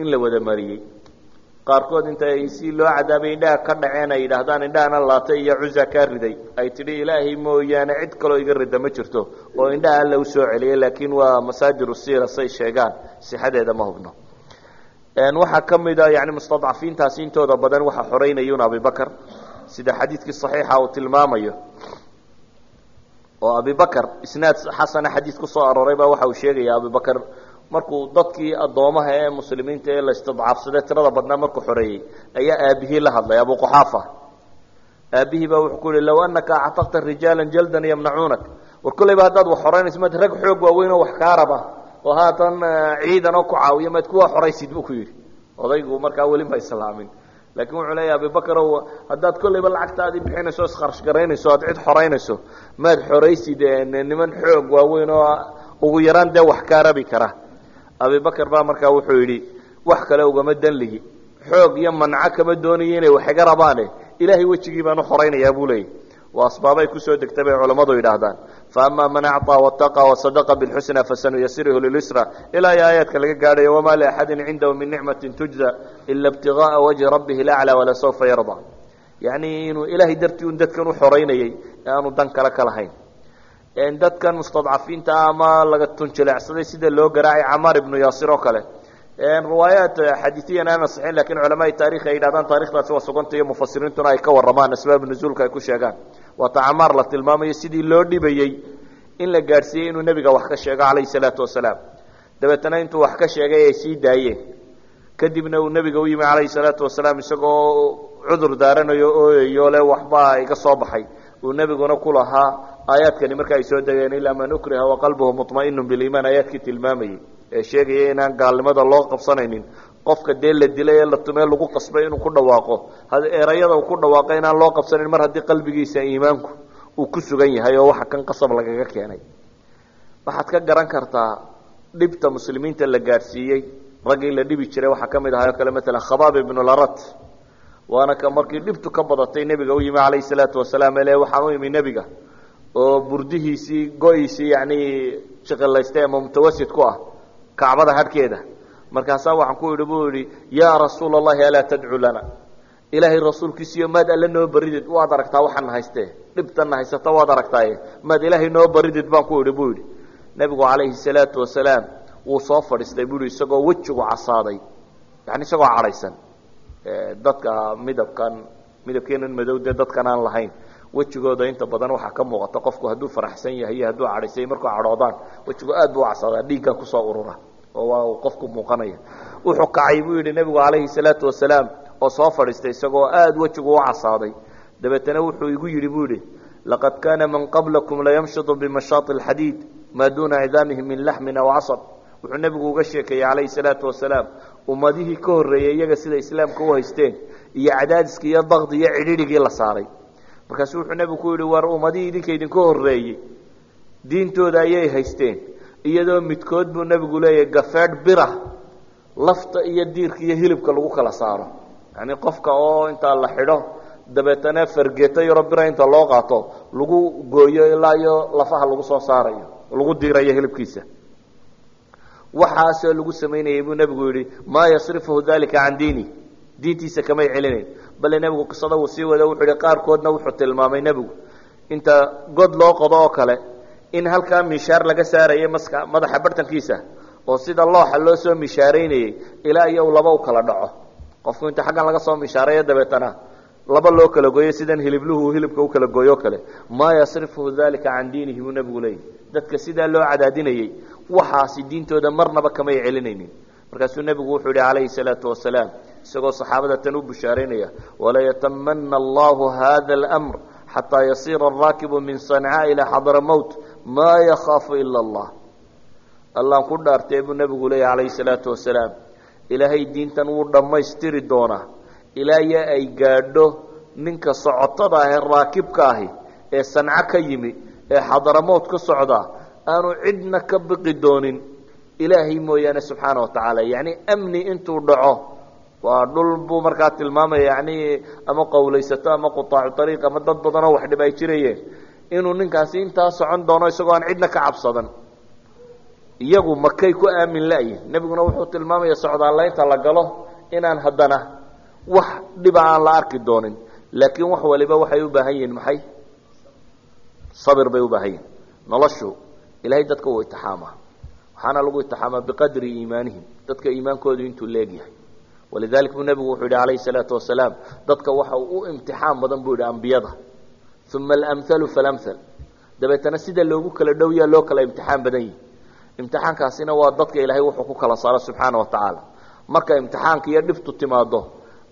Speaker 1: in la wada mariyey qaarkood intay si loo cadaabay indhaha ka dhaceen ay yidhaahdaan indhahana laatay iyo cuza kaa riday. Ay tidhi ilaahay mooyaane cid kaloo iga rida ma jirto oo indhaha alla u soo laakiin waa masaajiru siira say sheegaan sixadeeda ma hubno. Waxaa ka mida yani mustadcafiintaasi intooda badan waxaa xoreynayun abibakar sida xadiidkii saxiixa uu tilmaamayo oo abibakar isnaad xasana xadiid ku soo arooray baa waxa uu sheegaya abibakar markuu dadkii addoomaha ee muslimiinta ee la istidcaafsaday tirada badnaa markuu xoreeyey ayaa aabihii la hadlay abu quxaafa aabihii baa wuxuu ku yihi low anaka actaqta rijaala jaldan yamnacuunak. War kolleyba haddaad wax xoreynayso mad rag xoog waaweyn oo wax kaa raba oo haatan ciidan oo ku caawiya maad kuwa xoraysid buu ku yidhi. Odaygu markaa weli ma islaamin. Laakiin wuxuu leeyahy abibakrow haddaad kollayba lacagtaadii bixinayso iskharash garaynayso aad cid xoraynayso maad xoraysid niman xoog waaweyn oo ugu yaraan dee wax kaa rabi kara abibakar baa markaa wuxuu yidhi wax kale ugama dan lihi xoog iyo manco kama doonayo inay wax iga rabaane ilaahay wejigii baan u xoraynayaa buu leeyahy waa asbaabay ku soo degtay bay culammadu yidhaahdaan. Faama man acطaa wataqa wasadaqa bilxusna fasanuyasirhu lilisra ilaa iyo aayaadka laga gaadhayo wamaa liaxadin cindahu min nicmatin tujza ila ibtigaaa wajhi rabbihi laclى walasawfa yarda. Yani inuu ilaahay dartii un dadkan u xoraynayey ee aanu dan kale ka lahayn dadkan mustadcafiinta ama laga tunjileecsaday sida loo garaacay camaar ibnu yaasir oo kale. Riwaayaat xadiiyan aan asaxin laakiin culamaai taarikh ay yidhahdaan taarikhdaasi waa suganta mufasiriintuna ay ka warramaan asbaab nuzuulka ay ku sheegaan. Waata camaar la tilmaamayo sidii loo dhibayey in la gaadhsiiyey inuu nebiga wax ka sheego calayhi salaatu wasalaam. Dabeetana intuu wax ka sheegay ay sii daayeen. Kadibna uu nebiga u yimi calayhi salaatu wasalaam isagoo cudur daaranayo ooyayo le waxbaa iga soo baxay. Uu nebiguna ku lahaa aayaadkani marka ay soo degeen ilaa man ukriha waqalbuhu muطma'inu biliimaan aayaadkii tilmaamayey. Ee sheegaya inaan gaalnimada loo qabsanaynin qofka dee la dilay ee la tumee lagu qasbay inuu ku dhawaaqo. Erayada uu ku dhawaaqo inaan loo qabsanayn mar haddii qalbigiisa iimaanku uu ku sugan yahay oo waxa kan qasab lagaga keenay. Waxaad ka garan kartaa dhibta muslimiinta la gaadhsiiyey raggii la dhibi jiray waxaa ka mid ahay o kale maalan khabaab ibnu larat. Waana ka markii dhibtu ka badatay nebiga u yimi calayhi salaatu wasalaam ele waxaan u imi nebiga oo burdihiisii go-iisii yani shiqilaystay ama mutawasid ku ah kacbada hadhkeeda markaasaa waxaan ku idhi buu idhi yaa rasuula allahi alaa tadcu lana? Ilaahay rasuulkiisiiyo maad alle noo baridid waad aragtaa waxaana hayste dhibtana haysata waad aragtaaye. Maad ilaahay noo baridid baan ku idhi buu idhi nebigu calayhi salaatu wasalaam wuu soo fadhiistay buu ihi isagoo wejigu casaaday. Yani isagoo cadhaysan. Dadka midabkan midabkeenan madow dee dadkan aan lahayn wejigooda inta badan waxaa ka muuqata qofku hadduu faraxsan yahay iyo hadduu cadhaysay markuu cadhoodaan wejigu aad buu casaadaa dhiiggaa ku soo urura oo waa qofku muuqanaya. Wuxuu kacay buu yidhi nebigu calayhi salaatu wasalaam oo soo fadhiistay isagoo aada wejigu u casaaday dabeetana wuxuu igu yidhi buu yidhi laqad kaana man qablakum layamshidu bimashaati alxadiid maa duuna cidaamihim min laxmin aw casab wuxuu nebigu uga sheekeeyey calayhi salaatu wasalaam ummadihii ka horreeyey iyaga sida islaamka u haysteen iyo cadaadiskii iyo dakdi iyo cidhirhigii la saaray markaasu wuxuu nebigu ku yidhi war ummadihii idinka idinka horreeyey diintooda ayay haysteen. Iyadoo midkood buu nebigu leeyahay gafeedh bira lafta iyo diirka iyo hilibka lagu kala saaro. Yacni qofka oo intaa la xidho dabeetana fargeeto yaro bira inta loo qaato lagu gooyo ilaa iyo lafaha lagu soo saarayo lagu diirayo hilibkiisa. Waxaasoo lagu samaynayay buu nebigu yidhi maa yasrifuhu dalika can diini. Diintiisa kamay celinayn bale nebigu qisada uu sii wado wuxuu yihi qaarkoodna wuxuu tilmaamay nebigu inta god loo qodo oo kale in halkaa mishaar laga saarayay maska madaxa bartankiisa oo sida looxa loo soo mishaaraynayey ilaa iyo laba u kala dhaco. Qofku inta xaggan laga soo mishaareeyo dabeetana laba loo kala gooyo sidan hilibluhu hilibka u kala gooyo kale. Maa yasrifuhu dalika can diinihi buu nebigu leeyahy dadka sidaa loo cadaadinayey waxaasi diintooda marnaba kamay celinaynin markaasuu nebigu wuxuu yihi calayhi salaatu wasalaam isagoo saxaabada tan u bushaaraynaya walayatamana allahu hada almr xataa yasiira araakibu min sancaa ilaa xadra maa yakhaafu ila allah. Allaan ku dhaartee buu nebigu leeyahy calayhi salaatu wasalaam ilaahay diintan wuu dhammaystiri doonaa. Ilaa iyo ay gaadho ninka socotada ah ee raakibka ahi ee sanco ka yimi ee xadaramowt ka socda aanu cidna ka biqi doonin ilaahay mooyaane subxaana wa tacaala yacni amni intuu dhaco waa dhul buu markaa tilmaamaya yani ama qawlaysato ama qutaacu ariiq ama dad badanoo wax dhib ay jirayeen inuu ninkaasi intaa socon doono isagoo aan cidna ka cabsadan. Iyagu makay ku aamin layihin nebiguna wuxuu tilmaamaya socdaalaynta la galo inaan haddana wax dhiba aan la arki doonin. Laakiin wax waliba waxay u baahan yihiin maxay? Sabir bay u baahan yihiin noloshu ilahay dadka uu itixaama waxaana lagu itixaamaa biqadri iimaanihim dadka iimaankoodu intuu leegyahay walidalik buu nebigu wuxuu yihi calayhi salaatu wasalaam dadka waxa u imtixaan badan buu yihi ambiyada. Uma alamhalu falamhal dabeetana sida loogu kala dhow loo kala imtixaan badan yihi imtixaankaasina waa dadka ilaahay wuxuu ku kala saaro subxaana wa tacaala marka imtixaanka iyo dhibtu timaado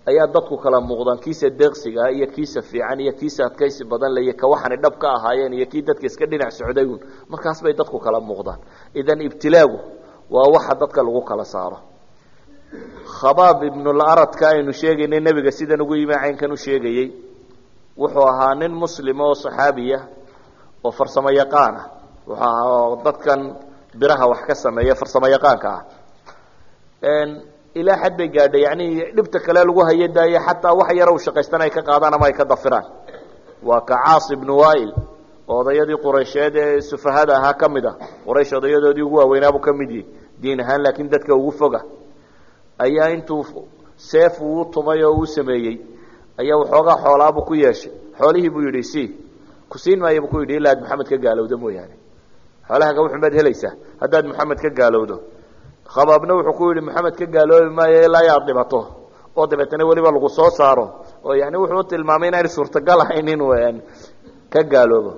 Speaker 1: ayaa dadku kala muuqdaan kiisa deeqsiga iyo kiisa fiican iyo kiisa adkaysi badan le iyo ka waxani dhab ka ahaayeen iyo kii dadka iska dhinac socday un markaas bay dadku kala muuqdaan. Idan ibtilaagu waa waxa dadka lagu kala saaro. Khabaab ibnularadka aynu sheegaynay nebiga sidan ugu yimi caynkan sheegayey. Wuxuu ahaa nin muslima oo saxaabiya oo farsamo yaqaan ah. Wuxuu ahaa oo dadkan biraha wax ka sameeya farsamo yaqaanka ah ilaa xad bay gaadhay. Yani dhibta kale lagu hayo daaye xataa wax yaro u shaqaystan ay ka qaadaan ama ay ka dafiraan. Waa ka caas ibnu wail odayadii quraysheed ee sufahada ahaa ka mid a quraysh odayadoodii ugu waaweynaabuu ka mid yihi diin ahaan laakiin dadka ugu foga. Ayaa intuu seef uu tumay oo uu sameeyey ayaa waxoogaa xoolaabuu ku yeeshay. Xoolihii buu yidhi si ku siin maayo buu ku yidhi ilaa ad maxamed ka gaalowdo mooyaane. Xoolahaga wuxun baad helaysaa haddaad maxamed ka gaalowdo khabaabna wuxuu ku yidhi maxamed ka gaaloobi maayo ilaa yaad dhibato. Oo dabeetana weliba lagu soo saaro. Oo yani wuxuu tilmaamay inayn suurtagal ahayn inuu ka gaaloobo.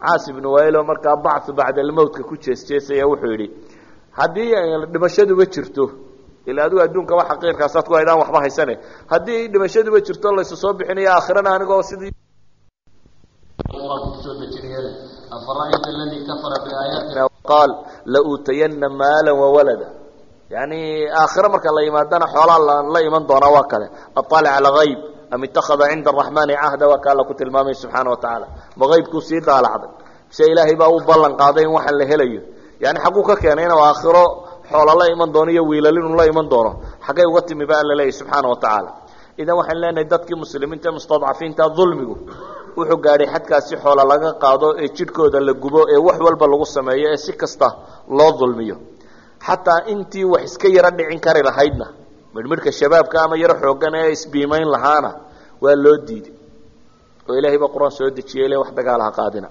Speaker 1: Caas ibnu wailo markaa bachu bacda almowtka ku jeesjeesaya wuxuu yidhi haddii dhimashaduba jirto ila adigu adduunka wa xaqiirkaasaad ku haydaan waxba haysane. Haddii dhimashaduba jirto laysu soo bixinayo aakhirana anigoo sidii afara'ayta aladii kafara biaayaatina qaal lauutayana maala wawalada yani aakhire marka la yimaadana xoolaa la iman doonaa waa kale. Aطalic ala hayb am itakada cinda araxmani cahda waa ka alla ku tilmaamay subxaana watacaala ma haybkuu sii daalacday mise ilaahay baa u ballan qaaday in waxaan la helayo. Yani xagguu ka keenay inuu aakhiro xoola la iman doono iyo wiilal inuu la iman doono. Xaggay uga timi ba alla leeyahy subxaana watacaala idan waxaan leenahay dadkii muslimiinta mustadcafiinta dulmigu wuxuu gaadhay xadkaasi xoola laga qaado ee jidhkooda la gubo ee wax walba lagu sameeyo ee si kasta loo dulmiyo xataa intii wax iska yaro dhicin kari lahaydna. Midhmidhka shabaabka ama yaro xoogan ee isbiimayn lahaana waa loo diiday. Oo ilaahay baa qur'aan soo dejiyay le wax dagaalaha qaadina.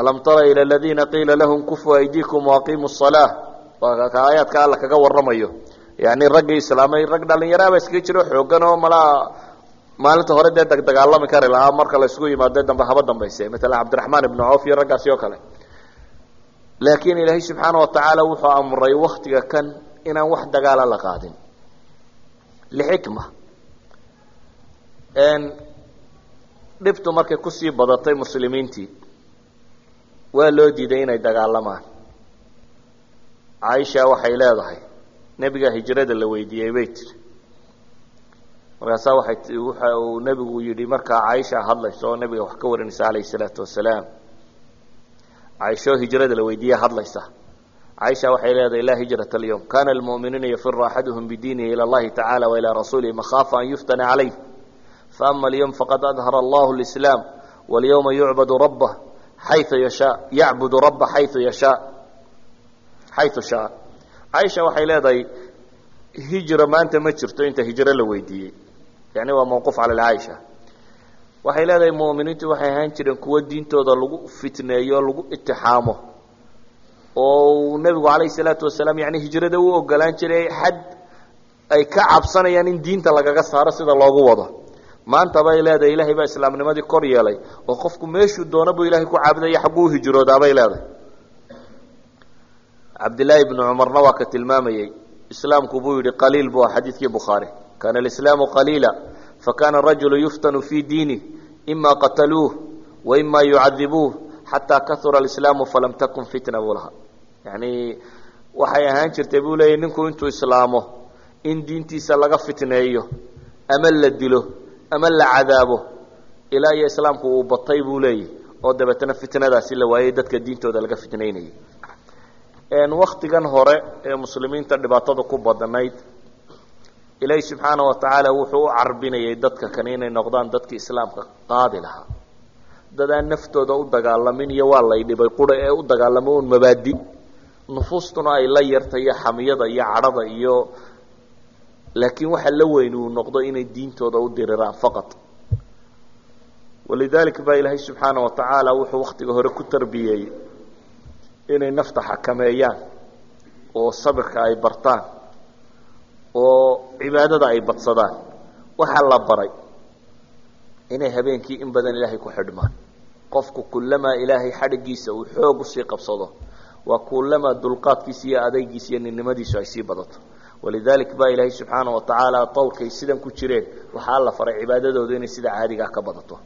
Speaker 1: Alam tara ila aladiina qiila lahum kufu aydiikum waaqiimu salaa waa ka aayaadka alla kaga waramayo yani raggii islaamay rag dhalinyaraaba iskaga jiro xoogan oo malaa maalinta hore dee dagdagaalami kari lahaa marka la isugu yimaado dambe haba dambayse maalan cabdiraxmaan ibnu cawf iyo raggaasi oo kale laakiin ilaahay subxaana watacaala wuxuu amray waktiga kan inaan wax dagaala la qaadin. Lixikma dhibtu markay ku sii badatay muslimiintii waa loo diiday inay dagaalamaan. Caaisha waxay leedahay nebiga hijrada la weydiiyey bay tiri. Markaasaa waay waxa uu nebigu yidhi markaa caaisha hadlayso oo nebiga wax ka warinaysa calayhi salaatu wasalaam caaisho hijrada la weydiiye hadlaysa. Caaisha waxay leedahay laa hijrata alyawm. Kana almu'minuuna yafiru axaduhum bidiinihi ila allahi tacala wailaa rasuulihi makhaafa an yuftana calayh faama alyawm faqad adhara allahu lislaam walyawma yucbadu rabah xayu yashaa yacbudu raba xayu yashaa xayu shaa. Caaisha waxay leedahay hijra maanta ma jirto inta hijro la weydiiyey. Yani waa mawquuf cala caaisha waxay leedahay mu'miniintu waxay ahaan jireen kuwo diintooda lagu fitneeyo lagu itixaamo oo nebigu calayhi salaatu wasalaam yani hijrada u ogolaan jiray xad ay ka cabsanayaan in diinta lagaga saaro sida loogu wado. Maanta bay leedahay ilaahay baa islaamnimadii kor yeelay. Oo qofku meeshuu doona buu ilahay ku caabudaya xagguu uhijroodaabay leedahay. Cabdillaahi bnu cumarna waa ka tilmaamayey islaamku buu yihi qaliil bu ah xadiidkii bukhaari. Kana alislaamu qaliila fakana rajulu yuftanu fii diinih ima qataluuh waima yucadibuuh xataa kahura alislaamu falam takun fitna buu lahaa yani waxay ahaan jirtay buu leeyahy ninku intuu islaamo in diintiisa laga fitneeyo ama la dilo ama la cadaabo ilaa iyo islaamku uu batay buu leeyahy oo dabeetana fitnadaasi la waayey dadka diintooda laga fitnaynayay waktigan hore ee muslimiinta dhibaatada ku badnayd ilaahi subxaana watacaala wuxuu u carbinayay dadka kani inay noqdaan dadkii islaamka qaadi lahaa. Dad aan naftooda u dagaalamin iyo waa lay dhibay qura ee u dagaalamo un mabaadi. Nufuustuna ay la yartay iyo xamiyada iyo cadhada iyo laakiin waxa la weyn uu noqdo inay diintooda u diriraan faqad walidalika baa ilaahay subxaana watacaala wuxuu waktiga hore ku tarbiyeeyey inay nafta xakameeyaan oo sabirka ay bartaan oo cibaadada ay badsadaan. Waxaa la baray inay habeenkii in badan ilaahay ku xidhmaan. Qofku kullamaa ilaahay xadhigiisa uu xoog u sii qabsado. Waa kullamaa dulqaadkiisa iyo adaygiisa iyo ninnimadiisu ay sii badato. Walidalik baa ilaahay subxaana watacaala tawrkay sidan ku jireen. Waxaa la faray cibaadadooda inay sida caadigaa ka badato.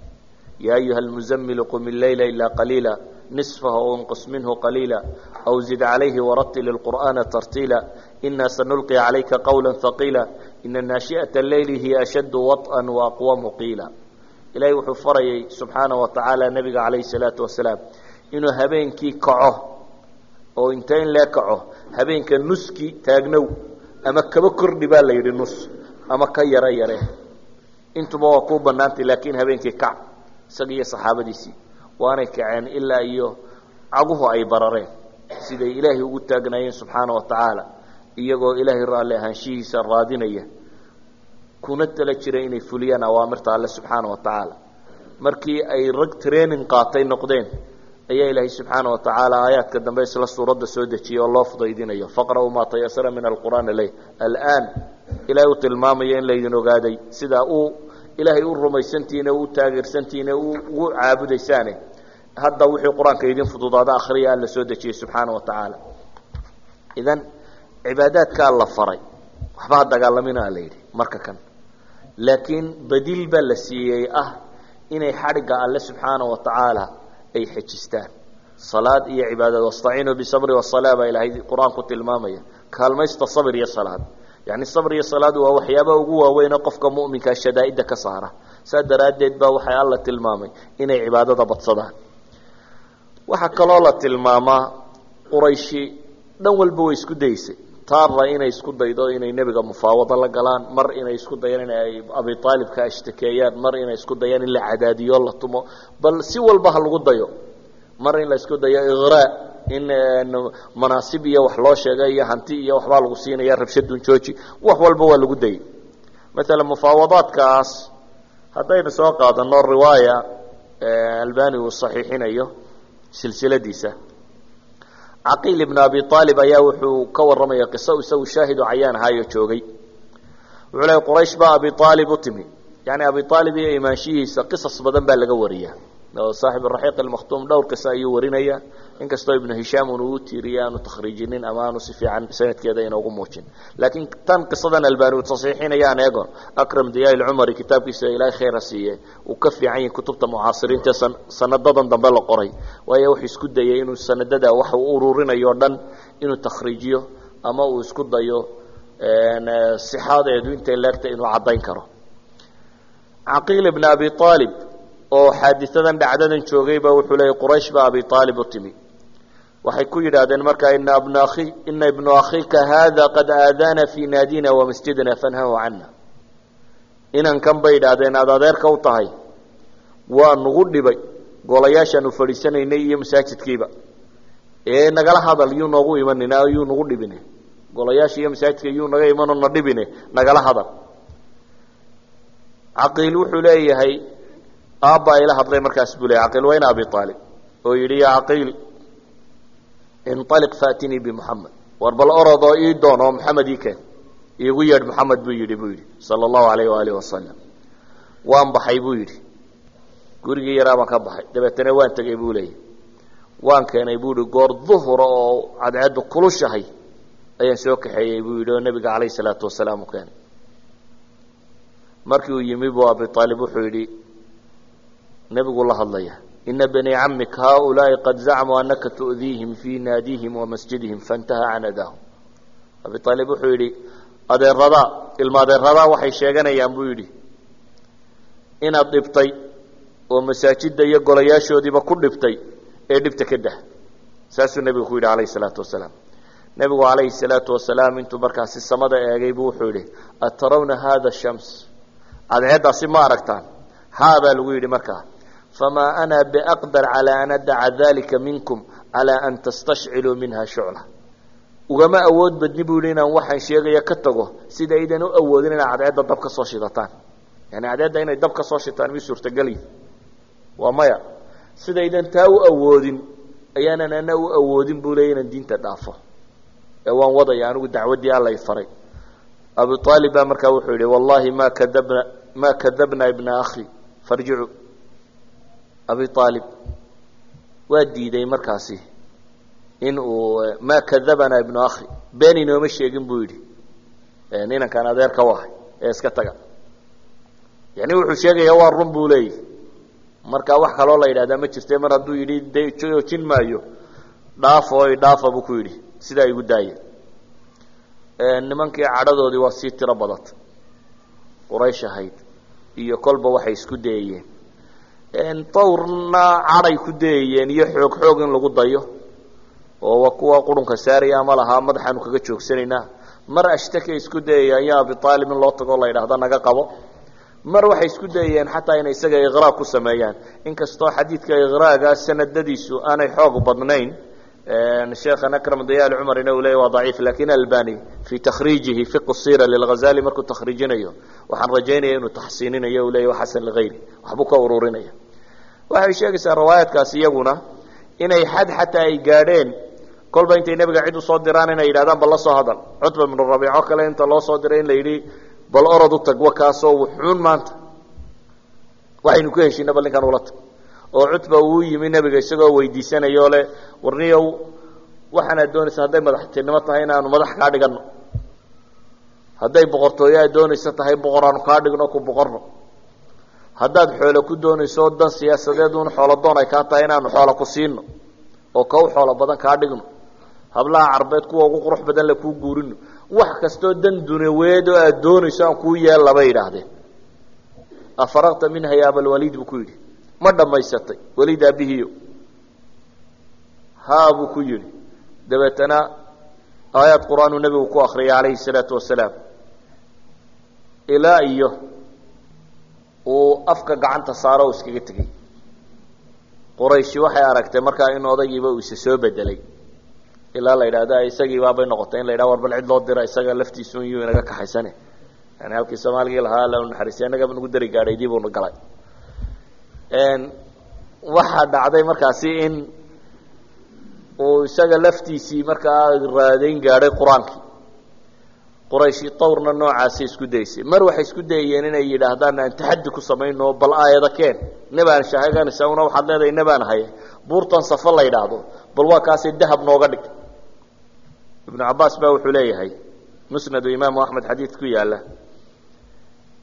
Speaker 1: Yaa ayuha almuzamilu qum illeyla ilaa qaliila نصفه أو انقص منه قليلا أو زد عليه ورتل القرآن ترتيلا إنا سنلقي عليك قولا ثقيلا إن ناشئة الليل هي أشد وطئا وأقوم قيلا إلهي وxuu farayay سubحaanaه وataعaalى nebiga عalayه الصلاaةu وaسلاaم inuu habeenkii kaco oo inta in lee kaco habeenka nuski taagnow ama kaba kordhi baa la yidhi nus ama ka yaro yare intuba waa kuu banaantay laakiin habeenkii kac isaga iyo saxaabadiisii waanay kaceen ilaa iyo caguhu ay barareen. Siday ilaahay ugu taagnaayeen subxaana wa tacaala iyagoo ilaahay raalli ahaanshihiisa raadinaya kuna tala jira inay fuliyaan awaamirta alle subxaana wa tacaala markii ay rag training qaatay noqdeen ayaa ilaahay subxaana wa tacaala aayaadka dambe isla suuradda soo dejiyey oo loo fudaydinayo faqra'uu maa tayasara min alqur'aan ley alaan ilaahay uu tilmaamaya in laydin ogaaday sidaa uu ilaahay u rumaysantihiin u taageersantihiin ugu caabudaysaane hadda wixii qur'aanka idin fududaada akhriya alla soo dejiyey subxaana wa tacaala idan cibaadaadkaa la faray waxbaa dagaalamina la yidhi marka kan. Laakiin badiil baa la siiyey ah inay xadhigga alle subxaana wa tacaala ay xejistaan salaad iyo cibaadad wastaciinuu bisabri wasalaa baa ilaahay qur'aanku tilmaamaya. Kaalmaysta sabr iyo salaad yani sabr iyo salaadu waa waxyaabaha ugu waaweynee qofka muminkaa shadaa'idda ka saara. Saa daraaddeed baa waxay alla tilmaamay inay cibaadada badsadaan. Waxaa kaloo la tilmaamaa qurayshi dhan walba way isku daysay. Taarra inay isku daydo inay nebiga mufaawado la galaan mar inay isku dayaan inay abi aalib ka ashtakeeyaan mar inay isku dayaan in la cadaadiyo la tumo. Bal si walba ha lagu dayo mar in la isku dayo iqraa in manaasib iyo wax loo sheega iyo hanti iyo waxbaa lagu siinaya rabshadun jooji. Wax walba waa lagu dayay. Maalan mufaawadaadkaas haddaynu soo qaadano riwaaya albani uu saxiixinayo silsiladiisa. Caqiil ibn abi aalib ayaa wuxuu ka warramaya qiso isagu shaahidu cayaan ahaayo joogay. Wuxuu leey quraysh baa abi aalib u timi. Yani abi aalib iyo imaanshihiisa qisas badan baa laga wariya oo saaxib raxiiq almakhtuum dhowr qiso ayuu warinaya inkastoo ibnu hishaam un uu tiiriye aanu takhriijinin ama aanu si fiican sanadkeeda inoogu muujin. Laakiin tan qisadan albani uu taصiixinaya aan eegon akram diya lcumari kitaabkiisa ilaahay khayra siiye uu ka fiican yahay kutubta mucaasiriinta sanadadan dambe la qoray. Waayo wuxuu isku dayay inuu sanadada waxa uu ururinayo o dhan inuu takhriijiyo ama uu isku dayo sixaadeedu intay leegta inuu caddayn karo. Caqiil ibn abi aalib oo xaadiadan dhacdadan joogay ba wuxuu leeyay quraysh baa abi aalib u timi waxay ku yidhaahdeen markaa ina ibnu akhiika hada qad aadaana fii naadina wamasjidina fanhahu cana inankan bay yidhaahdeen aada adeerka u tahay waa nagu dhibay golayaashaanu fadhiisanaynay iyo masaajidkiiba. Ee nagala hadal yuu noogu imanina yuu nagu dhibine. Golayaasha iyo masaajidka yuu naga imanoo na dhibine nagala hadal. Caqiil wuxuu leeyahay aabbaa ila hadlay markaas buu ley caqiil waa in abi aalib oo yidhi ya caqiil inaliq faatinii bimuxamed war bal orod oo ii doon oo maxamed ii keen iigu yeedh maxamed buu yidhi buu yidhi sala allahu alayh waalihi wasalam waan baxay buu yidhi gurigii yaraa baan ka baxay dabeetana waan tegey buu leeyahy waan keenay buu yihi goor duhura oo cadceeddu kulushahay ayaan soo kaxeeyey buu yidhi oo nebiga calayh salaatu wasalaam u keenay markii uu yimi buu abi aalib wuxuu yidhi nebigu la hadlaya ina bani camika haaulaai qad zacmuu anaka tu'diihim fii naadihim wa masjidihim faintaha can adaahum abi wuxuu yidhi adeeradaa ilma adeeradaa waxay sheeganayaan buu yidhi inaad dhibtay oo masaajidda iyo golayaashoodiiba ku dhibtay ee dhibta ka dah saasuu nebigu ku yidhi calayhi salaatu wasalaam nebigu calayhi salaatu wasalaam intuu markaasi samada eegay buu wuxuu yidhi atarawna hada shams cadceeddaasi ma aragtaan haa baa lagu yidhi markaa famaa ana biaqdar calaa an adaca dalika minkum calaa an tastashciluu minha shucla ugama awood badni buu yidhi inaan waxaan sheegaya ka tago sida aydan u awoodin inaa cadceedda dab ka soo shidataan yani cadceedda inay dab ka soo shitaan mi suurtageli waa maya sidaydan taa u awoodin ayaanan ana u awoodin buu leey inaan diinta dhaafo ee waan wadaya anigu dacwaddii allay faray abu aalib baa markaa wuxuu yidhi wallahi ma kadabna ma kadabna ibna akhi farjicu abi aalib waa diiday markaasi in uu ma kadabana ibnu akhi. Been inooma sheegin buu yidhi. Ninankaan adeerka u ahay ee iska taga. Yani wuxuu sheegaya waa run buu leeyahy
Speaker 2: marka wax kaloo la yidhahdaa ma jirte mar hadduu yidhi de joojin maayo. Dhaafo dhaafa buu ku yidhi. Sidaa igu daaya nimankii cadhadoodii waa sii tiro badatay quraysh ahayd. Iyo kolba waxay isku dayayeen dawrna cadhay ku dayayeen iyo xoog xoog in lagu dayo. Oo kuwa qurunka saaraya ama lahaa madaxaanu kaga joogsanaynaa mar ashtakay isku dayayaan ya abi aalib in loo tago la yidhaahdo naga qabo. Mar waxay isku dayayeen xataa inay isaga iqraa ku sameeyaan. Inkastoo xadiidka iqraaga sanadadiisu aanay xoog badnayn sheekhan akram dayal cumarina uu leya waa daciif laakiin albani fii takhriijihi fiq sira lilghazali markuu takhriijinayo waxaan rajaynaya inuu taxsiininayo u leya xasan ligayri waxbuu ka ururinaya waxay sheegaysaa riwaayaadkaasi iyaguna inay xad xataa ay gaadheen. Kolba intay nebiga cid u soo diraan inay yidhahdaan bal la soo hadal. Cutba bnu rabiico kale inta loo soo diray in la yidhi bal orod u tag wakaasoo wuxuun maanta. Waxaynu ku heshina bal ninkan ula tag. Oo cutba uu yimi nebiga isagoo weydiisanayo le warniyow waxaanaad doonaysa hadday madaxtinimo tahay inaanu madax kaa dhigano hadday boqortooyo aad doonaysa tahay boqor aanu kaa dhigno ku boqorno haddaad xoolo ku doonayso dan siyaasadeed un xoolo doon ay kaa tahay inaanu xoolo ku siino oo u xoolo badan kaa dhigno hablaha carbeed kuwa ugu qurux badan la kuu guurino wax kastoo dan dunaweed oo aad doonayso aan kuu yeella bay yidhaahdeen. Afaraqta minha ya abalwaliid buu ku yidhi ma dhammaysatay weliid aabihiyo haa buu ku yidhi dabeetana aayaad qur'aanuu nebigu ku akriyay calayhi salaatu wasalaam. Ilaa iyo uu afka gacanta saaro iskaga tegey qurayshi waxay aragtay markaa in odaygiiba uu isa soo bedelay. Ilaa la yidhahda isagiibaabay noqotay. In la yidhaha war bal cid loo dira isaga laftiisu iyuu inaga kaxaysane. Yani halkii soomaaligii lahaa la naxariistay annagaba nagu dari gaadhay dib galay. Waxaa dhacday markaasi in uu isaga laftiisii markaa raadayn gaadhay qur'aankii qurayshi dawrna noocaasay isku daysay. Mar waxay isku dayayeen inay yidhaahdaan aan taxaddi ku samayno bal aayada keen. Nebaan shahaganaysa una waxaad leedahay nebaan haye buurtan safa la yidhaahdo bal waa kaasay dahab nooga dhig. Ibnu cabaas baa wuxuu leeyahay musnadu imaamu axmed xadiid ku yaalla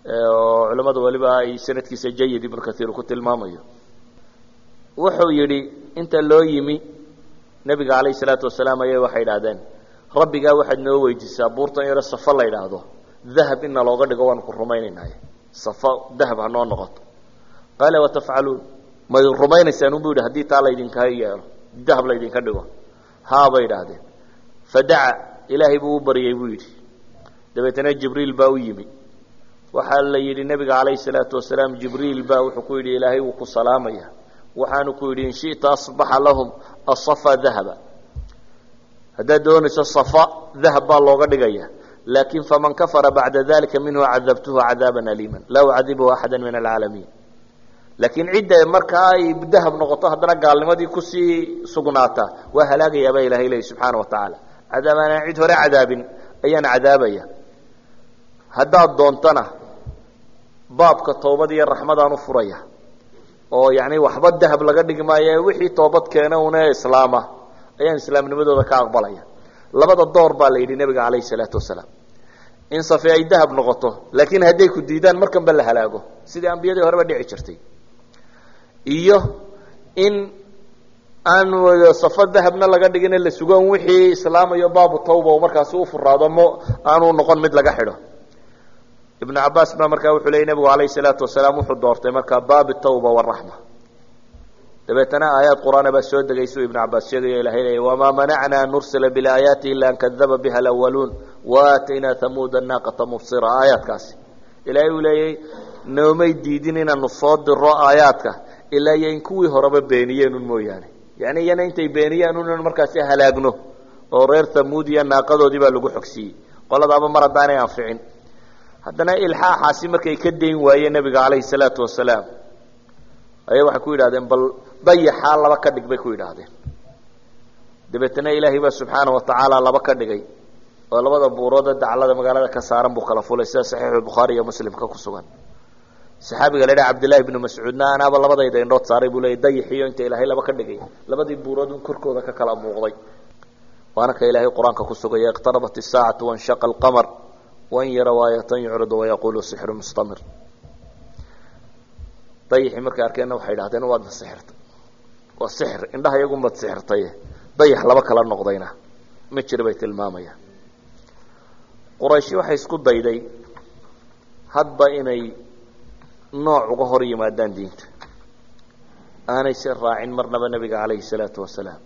Speaker 2: oo culamadu waliba ay sanadkiisa jayid ibnu kaiir ku tilmaamayo. Wuxuu yidhi inta loo yimi nebiga calayhi salaatu wasalaam ayay waxay idhahdeen rabbigaa waxaad noo weydiisaa buurtan yaro safa la yidhaahdo. Dahab ina looga dhigo waanu ku rumaynaynaay safa dahab ha noo noqoto. Qaala watafcaluun may rumaynaysaan unbu yidhi haddii taa laydinka yeelo. Dahab laydinka dhigo. Haa bay idhaahdeen fadaca ilaahay buu u baryay buu yidhi. Dabeetana jibriil baa u yimi. Waxaa la yidhi nebiga calayhi salaatu wasalaam jibriil baa wuxuu ku yidhi ilaahay wuu ku salaamaya waxaanu ku yidhi in shita asbaxa lahum asafa dahaba haddaad doonayso safa dahab baa looga dhigaya. Laakin faman kafara bacda dalika minhu cadabtuhu cadaaban aliima laa ucadibuhu axada min alcaalamiin. Laakiin cidda markaa ay dahab noqoto haddana gaalnimadii ku sii sugnaata waa halaagayaa baa ilahay leyi subxaana wa tacaala. Cadaab aanaan cid hore cadaabin ayaan cadaabaya. Haddaad doontana baabka toobad iyo raxmadaan u furaya oo yani waxba dahab laga dhigi maayo wixii toobad keena una islaama ayaan islaamnimadooda ka aqbalaya. Labada door baa la yidhi nebiga calayhi salaatu wasalaam. In safe ay dahab noqoto laakiin hadday ku diidaan markanba la halaago. Sidii ambiyadii horeba dhici jirtay. Iyo in aan safo dahabna laga dhigin la sugan wixii islaamayo baabu tawba markaasi u furaado mo aanu noqon mid laga xidho. Ibnu cabaas baa markaa wuxuu leeyay nebigu calayhi salaatu wasalaam wuxuu doortay markaa baabi tawba waraxma dabeetana aayaad qur'aana baa soo degaysu ibnu cabaas sheegayo ilahay leeya wamaa manacna an nursila bilaayaati ila an kadaba biha alawaluun waaataynaa hamuuda naaqata mubsira. Aayaadkaasi ilaahay uu leeyay noomay diidin inaanu soo diro aayaadka ilaa iyo in kuwii horeba beeniyeenun mooyaane. Yani iyana intay beeniyeen unan markaasi halaagno oo reer hamuud iyo naaqadoodii baa lagu xogsiiyey. Qoladaaba mar haddaanay anficin. Haddana ilxaaxaasi markay ka dayn waayeen nebiga calayhi salaatu wasalaam ayay waxay ku yidhahdeen bal dayaxaa laba ka dhig bay ku yidhaahdeen. Dabeetana ilaahay baa subxaana watacaala laba ka dhigay oo labada buuroode daclada magaalada ka saaran buu kala fulay sida saxiixu bukhaari iyo muslimka ku sugan. Saxaabiga la dhaha cabdillahi ibnu mascuudna anaaba labadayda indhood saaray buu leeyay dayaxiyo inta ilaahay laba ka dhigay. Labadii buurood un korkooda ka kala muuqday. Waana ka ilaahay qur'aanka ku sugaya iqtarabat isaacatu wanshaqa alqamar wain yaraw aayatan yucridu wayaqulu sixru mustamir. Dayaxii markay arkeenna waxay idhahdeen waadna sixirtay waa sixir indhaha iyagunbaad sixirtaye dayax laba kala noqdayna ma jiro bay tilmaamayaan. Qurayshi waxay isku dayday hadba inay nooc uga hor yimaadaan diinta. Aanay se raacin marnaba nebiga calayhi salaatu wasalaam.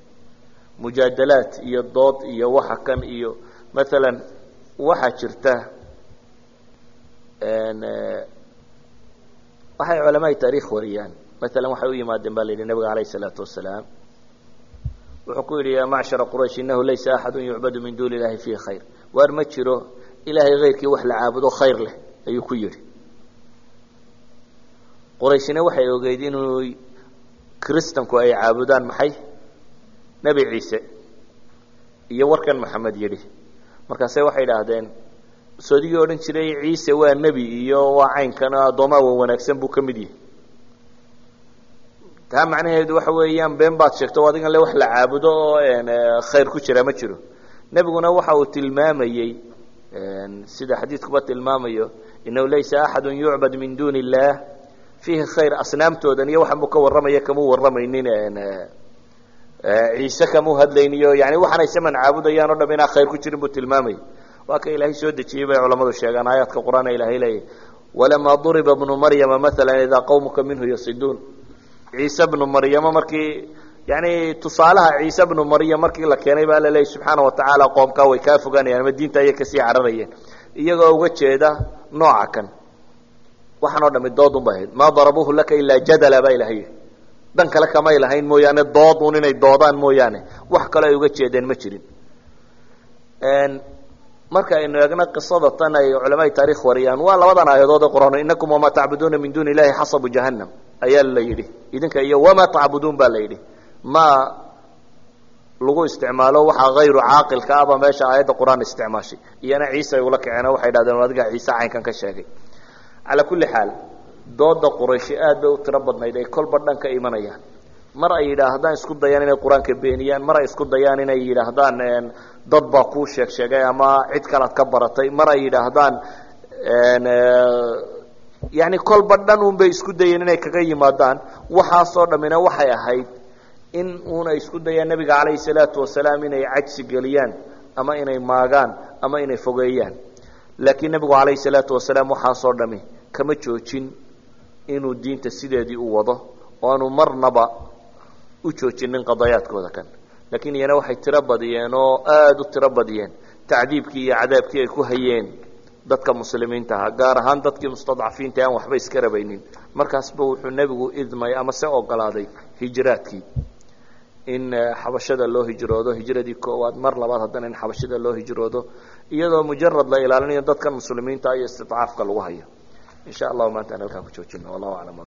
Speaker 2: Mujaadalaad iyo dood iyo waxa kan iyo maalan waxaa jirta waxay culamaai taarikh wariyaan maalan waxay u yimaadeen ba la yidhi nebiga calayhi salaatu wasalaam wuxuu ku yidhi yaa macshara quraysh inahu laysa axadu yucbadu min duuni illahi fiihi khayr. Waar ma jiro ilaahay kayrkii wax la caabudo khayr leh ayuu ku yidhi. Qurayshina waxay ogeyd inuu kristanku ay caabudaan maxay? Nebi ciise iyo warkan maxamed yidhi. Markaase waxay idhaahdeen soodigii odhan jiray ciise waa nebi iyo waa caynkan addoomaa wa wanaagsan buu ka mid yahay taa macnaheedu waxa weeyaan been baad sheegto adigan le wax la caabudo oo khayr ku jira ma jiro. Nebiguna waxa uu tilmaamayey sida xadiidkuba tilmaamayo inahu laysa axadu yucbad min duuni illah fiihi khayr asnaamtoodan iyo waxan buu ka warramaya kamuu warramaynin ciise kamuu hadlayniyo yani waxaanay saman caabudayaan o dham inaa khayr ku jirin buu tilmaamayay waa ka ilaahay soo dejiyey bay culamadu sheegaan aayaadka qur'aan ilahay leeyahy walamaa duriba bnu maryama maala idaa qawmuka minhu yasiduun ciise bnu maryama markii yani tusaalaha ciise bnu maryam markii la keenay baa laleeyay subxaana watacaala qoomkaa way kaa fogaanayaan ama diinta ayay ka sii cararayeen. Iyagoo uga jeeda nooca kan waxaan dhami dood unbay ahayd. Maa darabuuhu laka ilaa jadala baa ilahay yihi dhan kale kamay lahayn mooyaane dood un inay doodaan mooyaane. Wax kale ay uga jeedeen ma jirin. Marka aynu eegno qisada tan ay culamaai taarikh wariyaan waa labadan aayadood ee qur'aan inakum wamaa tacbuduuna min duuni illahi xasabu jahannam ayaa la yidhi. Idinka iyo wamaa tacbuduun baa la yidhi. Ma lagu isticmaalo waxaa hayru caaqilka aba meesha aayadda qur'aan isticmaashay. Iyana ciise ay ula kaceen waxay dhahdeen adiga ciise caynkan ka sheegay. Calaa kulli xaal dooda qurayshi aad bay u tiro badnayd ay kolba dhan ka imanayaan. Mar ay yidhaahdaan isku dayaan inay qur'aanka beeniyaan mar ay isku dayaan inay yidhaahdaan dad baa kuu sheeg sheegay ama cid kalead ka baratay. Mar ay yidhaahdaan yani kolba dhan un bay isku dayeen inay kaga yimaadaan. Waxaasoo dhammina waxay ahayd in uuna isku dayaan nebiga calayhi salaatu wasalaam inay cajsi geliyaan ama inay maagaan ama inay fogeeyaan. Laakiin nebigu calayhi salaatu wasalaam waxaasoo dhami kama joojin inuu diinta sideedii u wado oo aanu marnaba u joojinin qadayaadkooda kan. Laakiin iyana waxay tiro badiyeen oo aada u tiro badiyeen. Tacdiibkii iyo cadaabkii ay ku hayeen dadka muslimiinta ahaa gaar ahaan dadkii mustadcafiinta aan waxba iska rabaynin. Markaasba wuxuu nebigu idmay ama se ogolaaday hijraadkii. In xabashada loo hijroodo hijradii koowaad mar labaad haddana in xabashada loo hijroodo iyadoo mujarad la ilaalinayo dadkan muslimiinta iyo istidcaafka lagu hayo. In sha allahu maanta an halkaan ku joojino wallahu aclam